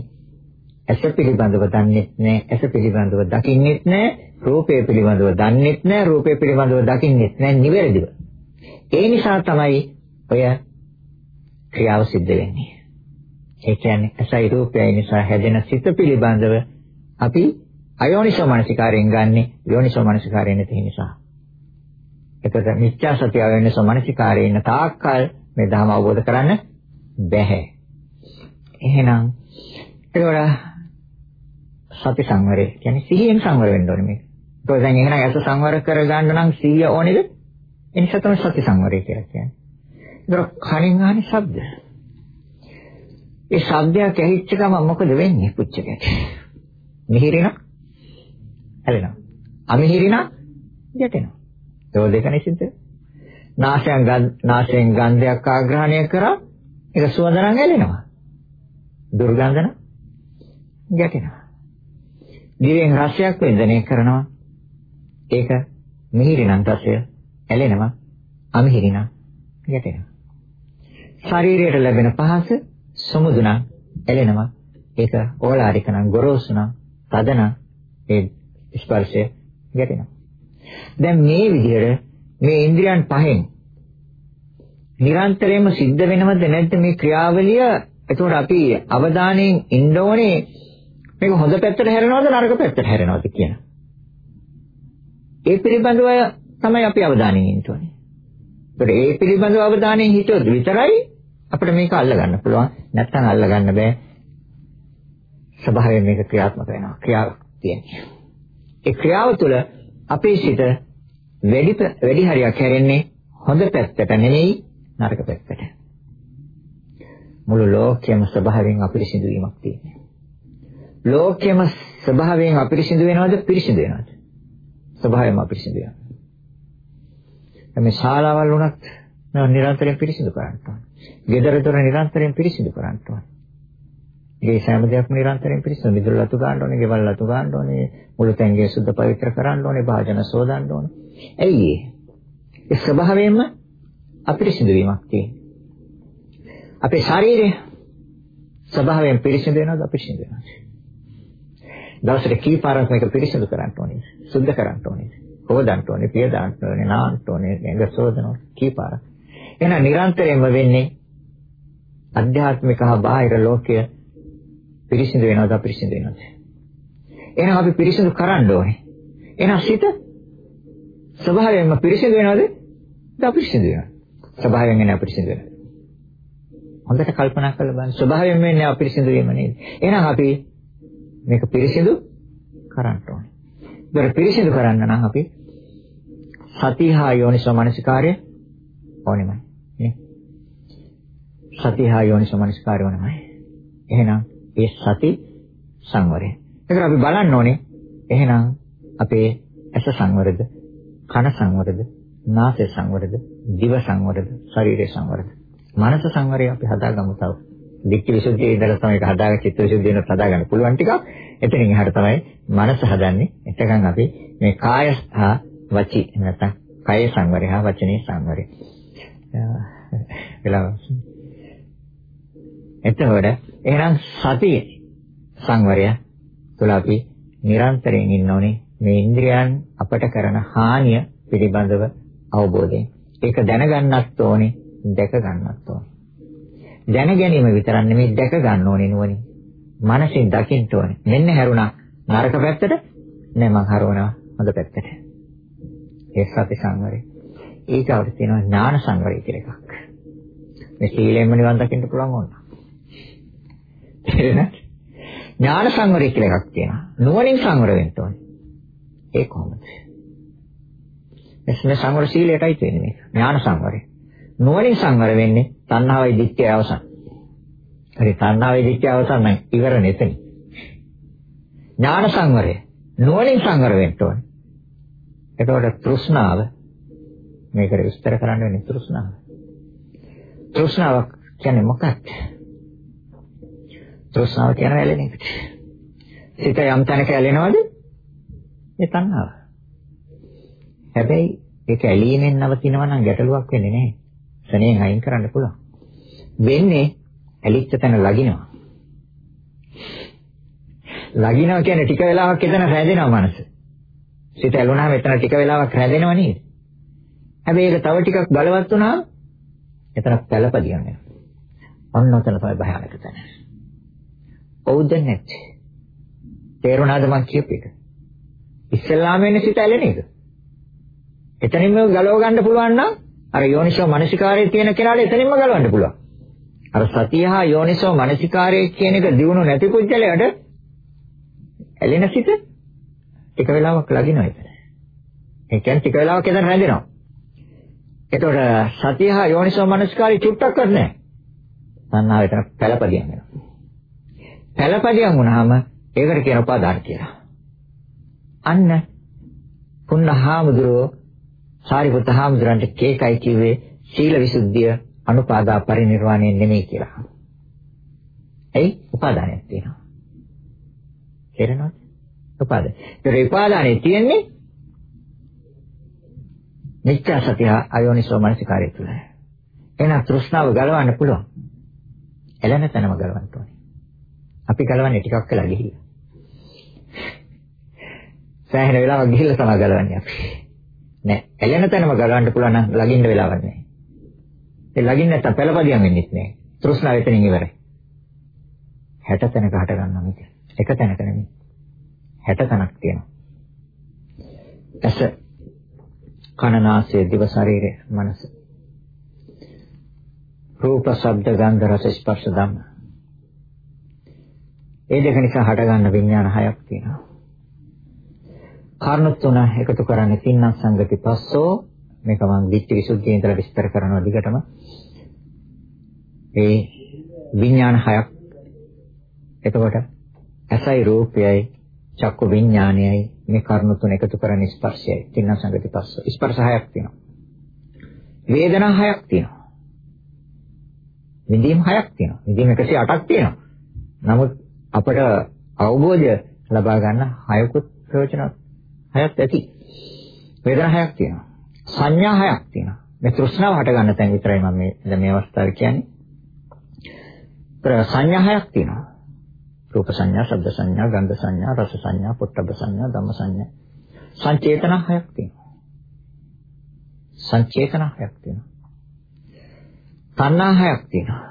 ඇස පිළිබඳව දන්නෙත් නෑ ඇස පිළිබඳව දකින්නෙත් නෑ රූපය පිළිබඳව දන්නෙත් නෑ රූපය පිළිබඳව දකින්නෙත් නෑ නිවැරදිව. ඒ නිසා තමයි ඔය ක්‍රියාව සිද්ධ වෙන්නේ. ඒ කියන්නේ ඇසයි රූපයයි නිසා හැදෙන සිත පිළිබඳව අපි අයෝනිසෝ මනසිකාරයෙන් ගන්නෙ යෝනිසෝ මනසිකාරයෙන් නැති නිසා. එතකොට මිත්‍යා සත්‍ය අයෝනිසෝ මනසිකාරයේ ඉන්න තාක්කල් මේ ධර්ම අවබෝධ කරන්න බැහැ. එහෙනම් ඒකට සති සංවරය කියන්නේ සිහියෙන් සංවර වෙන්න ඕනේ මේක. ඒකෝ දැන් එහෙනම් ඇස සංවර කරගන්න නම් සිහිය ඕනේද? ඒ නිසා තමයි සති සංවරය කියලා කියන්නේ. ඒක කනින් අහන්නේ ශබ්ද. ඒ ශබ්දයක් ඇහිච්ච ගමන් මොකද වෙන්නේ පුච්චකේ? මිහිරිනා ඇලෙනවා. අමිහිරිනා ගැටෙනවා. ඒ දෙක නිසින්ද? නාසයෙන් නාසයෙන් ගන්ධයක් ආග්‍රහණය කරා ඒක සුවඳ නම් ඇලෙනවා. දුර්ගන්ධන ගැටෙනවා. දිවෙන් රසයක් වින්දනය කරනවා. ඒක මිහිරි නම් රසය ඇලෙනවා. අමිහිරි නම් ගැටෙනවා. ශරීරයට ලැබෙන පහස සමුදු නම් ඇලෙනවා. ඒක ඕලාරික නම් ගොරෝසු නම් තද නම් ඒ ස්පර්ශය ගැටෙනවා. දැන් මේ විදිහට මේ ඉන්ද්‍රියන් පහෙන් නිරන්තරයෙන්ම සිද්ධ වෙනවද නැද්ද මේ ක්‍රියාවලිය එතකොට අපි අවධානයෙන් ඉන්න ඕනේ මේක හොඳ පැත්තට හැරෙනවද නරක පැත්තට හැරෙනවද කියන. ඒ පිළිබඳව තමයි අපි අවධානයෙන් ඉන්න ඕනේ. ඒකට ඒ පිළිබඳව අවධානයෙන් හිටියොත් විතරයි අපිට මේක අල්ලගන්න පුළුවන්. නැත්නම් අල්ලගන්න බෑ. ස්වභාවයෙන් මේක ක්‍රියාත්මක වෙනවා. ක්‍රියාවක් තියෙනවා. ඒ ක්‍රියාව තුළ අපේ සිත වැඩි වැඩි හරියක් හැරෙන්නේ හොඳ පැත්තට නෙමෙයි නරක පැත්තට. මුළු ලෝකයේම ස්වභාවයෙන් අපිරිසිදු වීමක් තියෙනවා. ලෝකයේම ස්වභාවයෙන් අපිරිසිදු වෙනවද පිරිසිදු වෙනවද? ස්වභාවයෙන්ම අපිරිසිදු වෙනවා. මේ ශාලාවල් උනත් නිරන්තරයෙන් පිරිසිදු කරන්න ඕනේ. ගෙදර දොර නිරන්තරයෙන් පිරිසිදු කරන්න ඕනේ. ඒ සෑම දෙයක්ම නිරන්තරයෙන් පිරිසිදු මිදුළු ලතු ගන්න ඕනේ, ගෙවල් ලතු ගන්න ඕනේ, මුළු තැන්ගේ සුද්ධ පවිත්‍ර කරන්න ඕනේ, භාජන සෝදන්න ඕනේ. ඇයි ඒ? ඒ ස්වභාවයෙන්ම අපිරිසිදු වීමක් තියෙනවා. අපේ ශරීරය ස්වභාවයෙන් පිරිසිදු වෙනවද අපිරිසිදු වෙනවද? දවසට කී පාරක් මේක පිරිසිදු කරන්න ඕනේ? සුද්ධ කරන්න ඕනේ? හොදන්න ඕනේ, පියදාන්න ඕනේ, නාන්න ඕනේ, ඇඟ සෝදනවා කී පාරක්? එහෙනම් නිරන්තරයෙන්ම වෙන්නේ අධ්‍යාත්මික හා බාහිර ලෝකය පිරිසිදු වෙනවද අපිරිසිදු වෙනවද? එහෙනම් අපි පිරිසිදු කරන්න ඕනේ. එහෙනම් සිත ස්වභාවයෙන්ම පිරිසිදු වෙනවද? අපිරිසිදු වෙනවද? ස්වභාවයෙන් එන්නේ අපිරිසිදු වෙනවද? හොඳට කල්පනා කරලා බලන්න. ස්වභාවයෙන් වෙන්නේ අපිරිසිදු වීම නේද? එහෙනම් අපි මේක පිරිසිදු කරන්න ඕනේ. ඒක පිරිසිදු කරන්න නම් අපි සතිහා යෝනිසෝ මනසිකාර්ය ඕනෙමයි. නේ? සතිහා යෝනිසෝ මනසිකාර්ය ඕනෙමයි. එහෙනම් ඒ සති සංවරය. ඒකට අපි බලන්න ඕනේ එහෙනම් අපේ ඇස සංවරද, කන සංවරද, නාසය සංවරද, දිව සංවරද, ශරීරය සංවරද. මනස සංවරය අපි හදාගමු තව. දික්ක විසුද්ධියේ ඉඳලා තමයි ඒක හදාගන්න චිත්ත විසුද්ධිය වෙනත් හදාගන්න පුළුවන් ටිකක්. එතනින් එහාට තමයි මනස හදන්නේ. එතකන් අපි මේ කාය හා වචි නැත්නම් කය සංවරය හා වචනේ සංවරය. එලා එතකොට එහෙනම් සතිය සංවරය තුළ අපි නිරන්තරයෙන් ඉන්න ඕනේ මේ ඉන්ද්‍රියයන් අපට කරන හානිය පිළිබඳව අවබෝධයෙන්. ඒක දැනගන්නත් ඕනේ, දැක ගන්නත් ඕනේ. දැන ගැනීම විතරක් නෙමෙයි දැක ගන්න ඕනේ නුවණින්. මනසින් දකින්න ඕනේ. මෙන්න හැරුණා නරක පැත්තට නෑ මං හරවනවා හොඳ පැත්තට. ඒ සති සංවරය. ඊගවට තියෙනවා ඥාන සංවරය කියලා එකක්. මේ සීලයෙන්ම නිවන් දකින්න පුළුවන් ඕන. තේරෙනවද? ඥාන සංවරය කියලා එකක් තියෙනවා. නුවණින් සංවර වෙන්න ඕනේ. ඒ කොහොමද? එස්ම සංවර සීලයටයි තියෙන්නේ මේක. ඥාන සංවරය. නුවණින් සංවර වෙන්නේ තණ්හාවයි දික්කේ අවසන්. හරි තණ්හාවයි දික්කේ අවසන් නම් ඉවර නෙතන. ඥාන සංවරය. නුවණින් සංවර වෙන්න ඕනේ. එතකොට තෘෂ්ණාව මේකට විස්තර කරන්න වෙන්නේ තෘෂ්ණාව. තෘෂ්ණාව කියන්නේ මොකක්ද? තෘෂ්ණාව කියන ඇලෙන එකට. සිත යම් තැනක ඇලෙනවද? ඒ තණ්හාව. හැබැයි ඒක ඇලීමෙන් නවතිනවා නම් ගැටලුවක් වෙන්නේ නැහැ. ශරණයෙන් අයින් කරන්න පුළුවන්. වෙන්නේ ඇලිච්ච තැන ලගිනවා. ලගිනවා කියන්නේ ටික වෙලාවක් එතන රැඳෙනවා මනස. සිත ඇලුනහම එතන ටික වෙලාවක් රැඳෙනව නේද? හැබැයි ඒක තව ටිකක් බලවත් වුණාම එතන පළපදියම් වෙනවා. ඔන්න ඔතන තමයි භයානක තැන. ඔව්ද නැත්තේ? තේරුණාද මං කියපු එක? ඉස්සෙල්ලාම එන්නේ සිත ඇලෙන එක. එතනින්ම ගලව ගන්න පුළුවන් නම් අර යෝනිසෝ මනසිකාරයේ තියෙන කෙනාට එතනින්ම ගලවන්න පුළුවන්. අර සතිය හා යෝනිසෝ මනසිකාරයේ කියන එක දිනු නැති පුද්ගලයාට ඇලෙන සිත ටික වෙලාවක් ලගිනවා එතන. ඒ කියන්නේ ටික වෙලාවක් එතන රැඳෙනවා. එතකොට සතිය හා යෝනිසෝ මනසිකාරය චුට්ටක්වත් නැහැ. තණ්හාව එතන පළපදියම් වෙනවා. පළපදියම් වුණාම ඒකට කියන උපාදාන කියලා. අන්න පුන්නහාමුදුරෝ සාරිපුත්ත හාමුදුරන්ට කේකයි කිව්වේ සීල විසුද්ධිය අනුපාදා පරිනිර්වාණය නෙමෙයි කියලා. එයි උපාදානයක් තියෙනවා. තේරෙනවද? උපාදාන. ඒ උපාදානේ තියෙන්නේ මිත්‍යා සතිය අයෝනිසෝ මනසිකාරය තුළ. එහෙනම් තෘෂ්ණාව ගලවන්න පුළුවන්. එළෙන තැනම ගලවන්න ඕනේ. අපි ගලවන්නේ ටිකක් වෙලා ගිහිල්ලා. සෑහෙන වෙලාවක් ගිහිල්ලා තමයි ගලවන්නේ අපි. නෑ. එළෙන තැනම ගලවන්න පුළුවන් නම් ලගින්න වෙලාවක් නෑ. ඒ ලගින්න නැත්තම් පළපදියම් වෙන්නේ නෑ. තෘෂ්ණාව එතනින් ඉවරයි. 60 තැනක හට ගන්නවා මේක. එක තැනක නෙමෙයි. 60 තැනක් තියෙනවා. ඇස කනනාසය දිව ශරීරය මනස. රූප ශබ්ද ගන්ධ රස ස්පර්ශ ධම්ම. ඒ දෙක නිසා හට ගන්න විඥාන හයක් තියෙනවා. කාරණා තුන එකතු කරන්නේ තින්නම් සංගති පස්සෝ. මේක මම විච්ච විසුද්ධියේ ඉඳලා විස්තර කරනවා දිගටම. ඒ විඥාන හයක්. එතකොට ඇසයි රූපයයි චක්කු විඥානයයි මේ කරුණු තුන එකතු කරන්නේ ස්පර්ශයයි තින්නම් සංගති පස්සෝ ස්පර්ශ හයක් තියෙනවා වේදනා හයක් තියෙනවා විඳීම් හයක් තියෙනවා විඳීම් 108ක් තියෙනවා නමුත් අපට අවබෝධය ලබා ගන්න හයකුත් ප්‍රයෝජනවත් හයක් ඇති. වේදනා හයක් තියෙනවා. සංඥා හයක් තියෙනවා. මේ තෘෂ්ණාව හට ගන්න තැන විතරයි මම මේ දැන් මේ අවස්ථාවේ කියන්නේ. සංඥා හයක් තියෙනවා. රූප සංඥා, ශබ්ද සංඥා, ගන්ධ සංඥා, රස සංඥා, පොට්ටබ්බ සංඥා, ධම්ම සංඥා. සංචේතන හයක් තියෙනවා. සංචේතන හයක් තියෙනවා. තණ්හා හයක් තියෙනවා.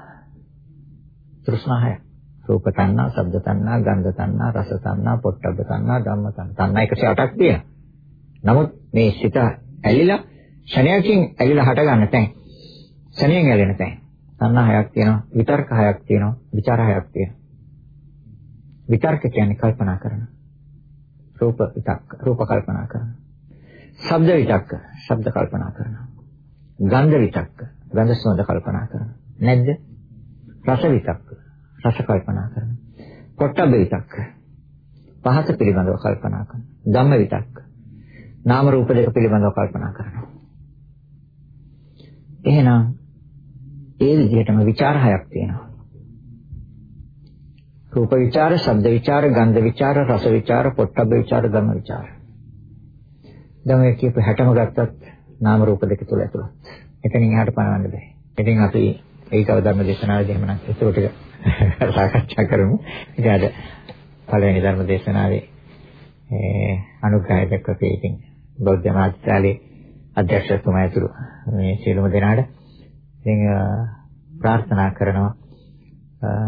තෘෂ්ණා හයක්. රූප තණ්හා, ශබ්ද තණ්හා, ගන්ධ තණ්හා, රස තණ්හා, පොට්ටබ්බ තණ්හා, ධම්ම තණ්හා. තණ්හා 108ක් තියෙනවා. නමුත් මේ සිත ඇලිලා ශණයකින් ඇලිලා හට ගන්න තැන්. ශණයෙන් ඇලෙන තැන්. තණ්හා හයක් තියෙනවා, විතර්ක හයක් තියෙනවා, ਵਿਚාර හයක් තියෙනවා. විතර්ක කියන්නේ කල්පනා කරන. රූප විතක්ක, රූප කල්පනා කරන. ශබ්ද විතක්ක, ශබ්ද කල්පනා කරනවා. ගන්ධ විතක්ක, ගන්ධ සුවඳ කල්පනා කරනවා. නැද්ද? රස විතක්ක, රස කල්පනා කරනවා. පොට්ටබ්බ විතක්ක. පහස පිළිබඳව කල්පනා කරනවා. ධම්ම විතක්ක. නාම රූප දෙක පිළිබඳව කල්පනා කරනවා. එහෙනම් ඒ විදිහටම ਵਿਚාර හයක් තියෙනවා. රූප විචාර, ශබ්ද විචාර, ගන්ධ විචාර, රස විචාර, පොට්ටබ්බ විචාර, ධම්ම විචාර. දැන් ඔය කියප 60ම ගත්තත් නාම රූප දෙක තුල ඇතුළත්. එතනින් එහාට පනවන්න බෑ. ඉතින් අපි ඒකව ධර්ම දේශනාවේදී එහෙමනම් ඒක ටික (laughs) සාකච්ඡා කරමු. ඉතින් අද පළවෙනි ධර්ම දේශනාවේ ඒ අනුග්‍රහය දක්වපේ ඉතින් බෞද්ධ මාත්‍යාලේ අධ්‍යක්ෂතුමා ඇතුළු මේ සියලුම දෙනාට ඉතින් ප්‍රාර්ථනා කරනවා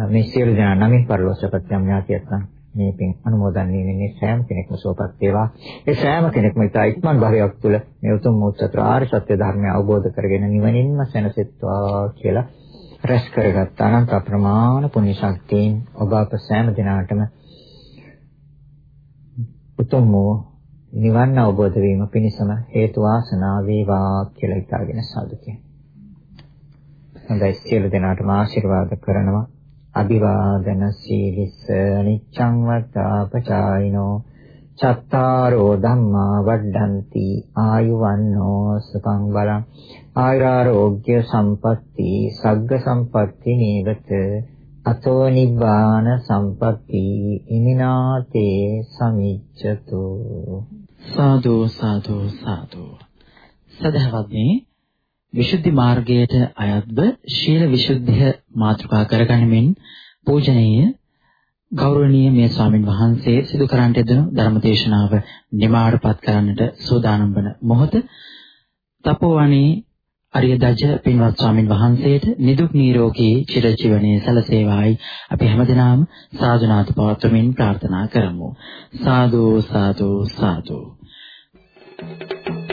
මේ සියලු දෙනා නමින් පරිලෝකපත් යම් ඥාතියන් මේ පින් අනුමෝදන් වීමෙන් සෑම කෙනෙක්ම සුවපත් වේවා. ඒ සෑම කෙනෙක්ම ඉතා ඉක්මන් භවයක් තුළ මේ උතුම් මුත්‍ත්‍රාර්ය සත්‍ය ධර්මය අවබෝධ කරගෙන නිවනින්ම සැනසෙත්වා කියලා රැස් කරගත් අනන්ත අප්‍රමාණ පුණ්‍ය ශක්තියෙන් ඔබ අප සෑම දිනාටම උතුම් වූ නිවන් අවබෝධ වීම පිණිසම හේතු වාසනා වේවා කියලා ඉතාලගෙන සාදු කියනවා. හොඳයි සියලු දෙනාටම ආශිර්වාද කරනවා. අභිවාදන සීලිස නිච්ඡං වත්තාපචායිනෝ චත්තාරෝ ධම්මා වඩ්ඩಂತಿ ආයුවන්නෝ සුඛං බලං ආයුරාෝග්‍ය සම්පatti සග්ග සම්පatti නේවත අතෝ නිබ්බාන සම්පatti ඉමිනාතේ සමිච්ඡතු සාදු සාදු සාදු. සදහවත්නි විසුද්ධි මාර්ගයට අයත්ව ශීල විසුද්ධිය මාතෘකා කරගනිමින් පූජනීය ගෞරවනීය මේ ස්වාමින් වහන්සේ සිදු කරන්නට යෙදුණු ධර්ම දේශනාව නිමාඩපත් කරන්නට සූදානම් වන මොහොත තපෝවණී අරිය දජ පින්වත් ස්වාමින් වහන්සේට නිදුක් නිරෝගී චිරජීවනයේ සැලසේවායි අපි හැමදෙනාම සාදුනාත පවත්වමින් ප්‍රාර්ථනා කරමු සාදු සාදු සාදු Thank you.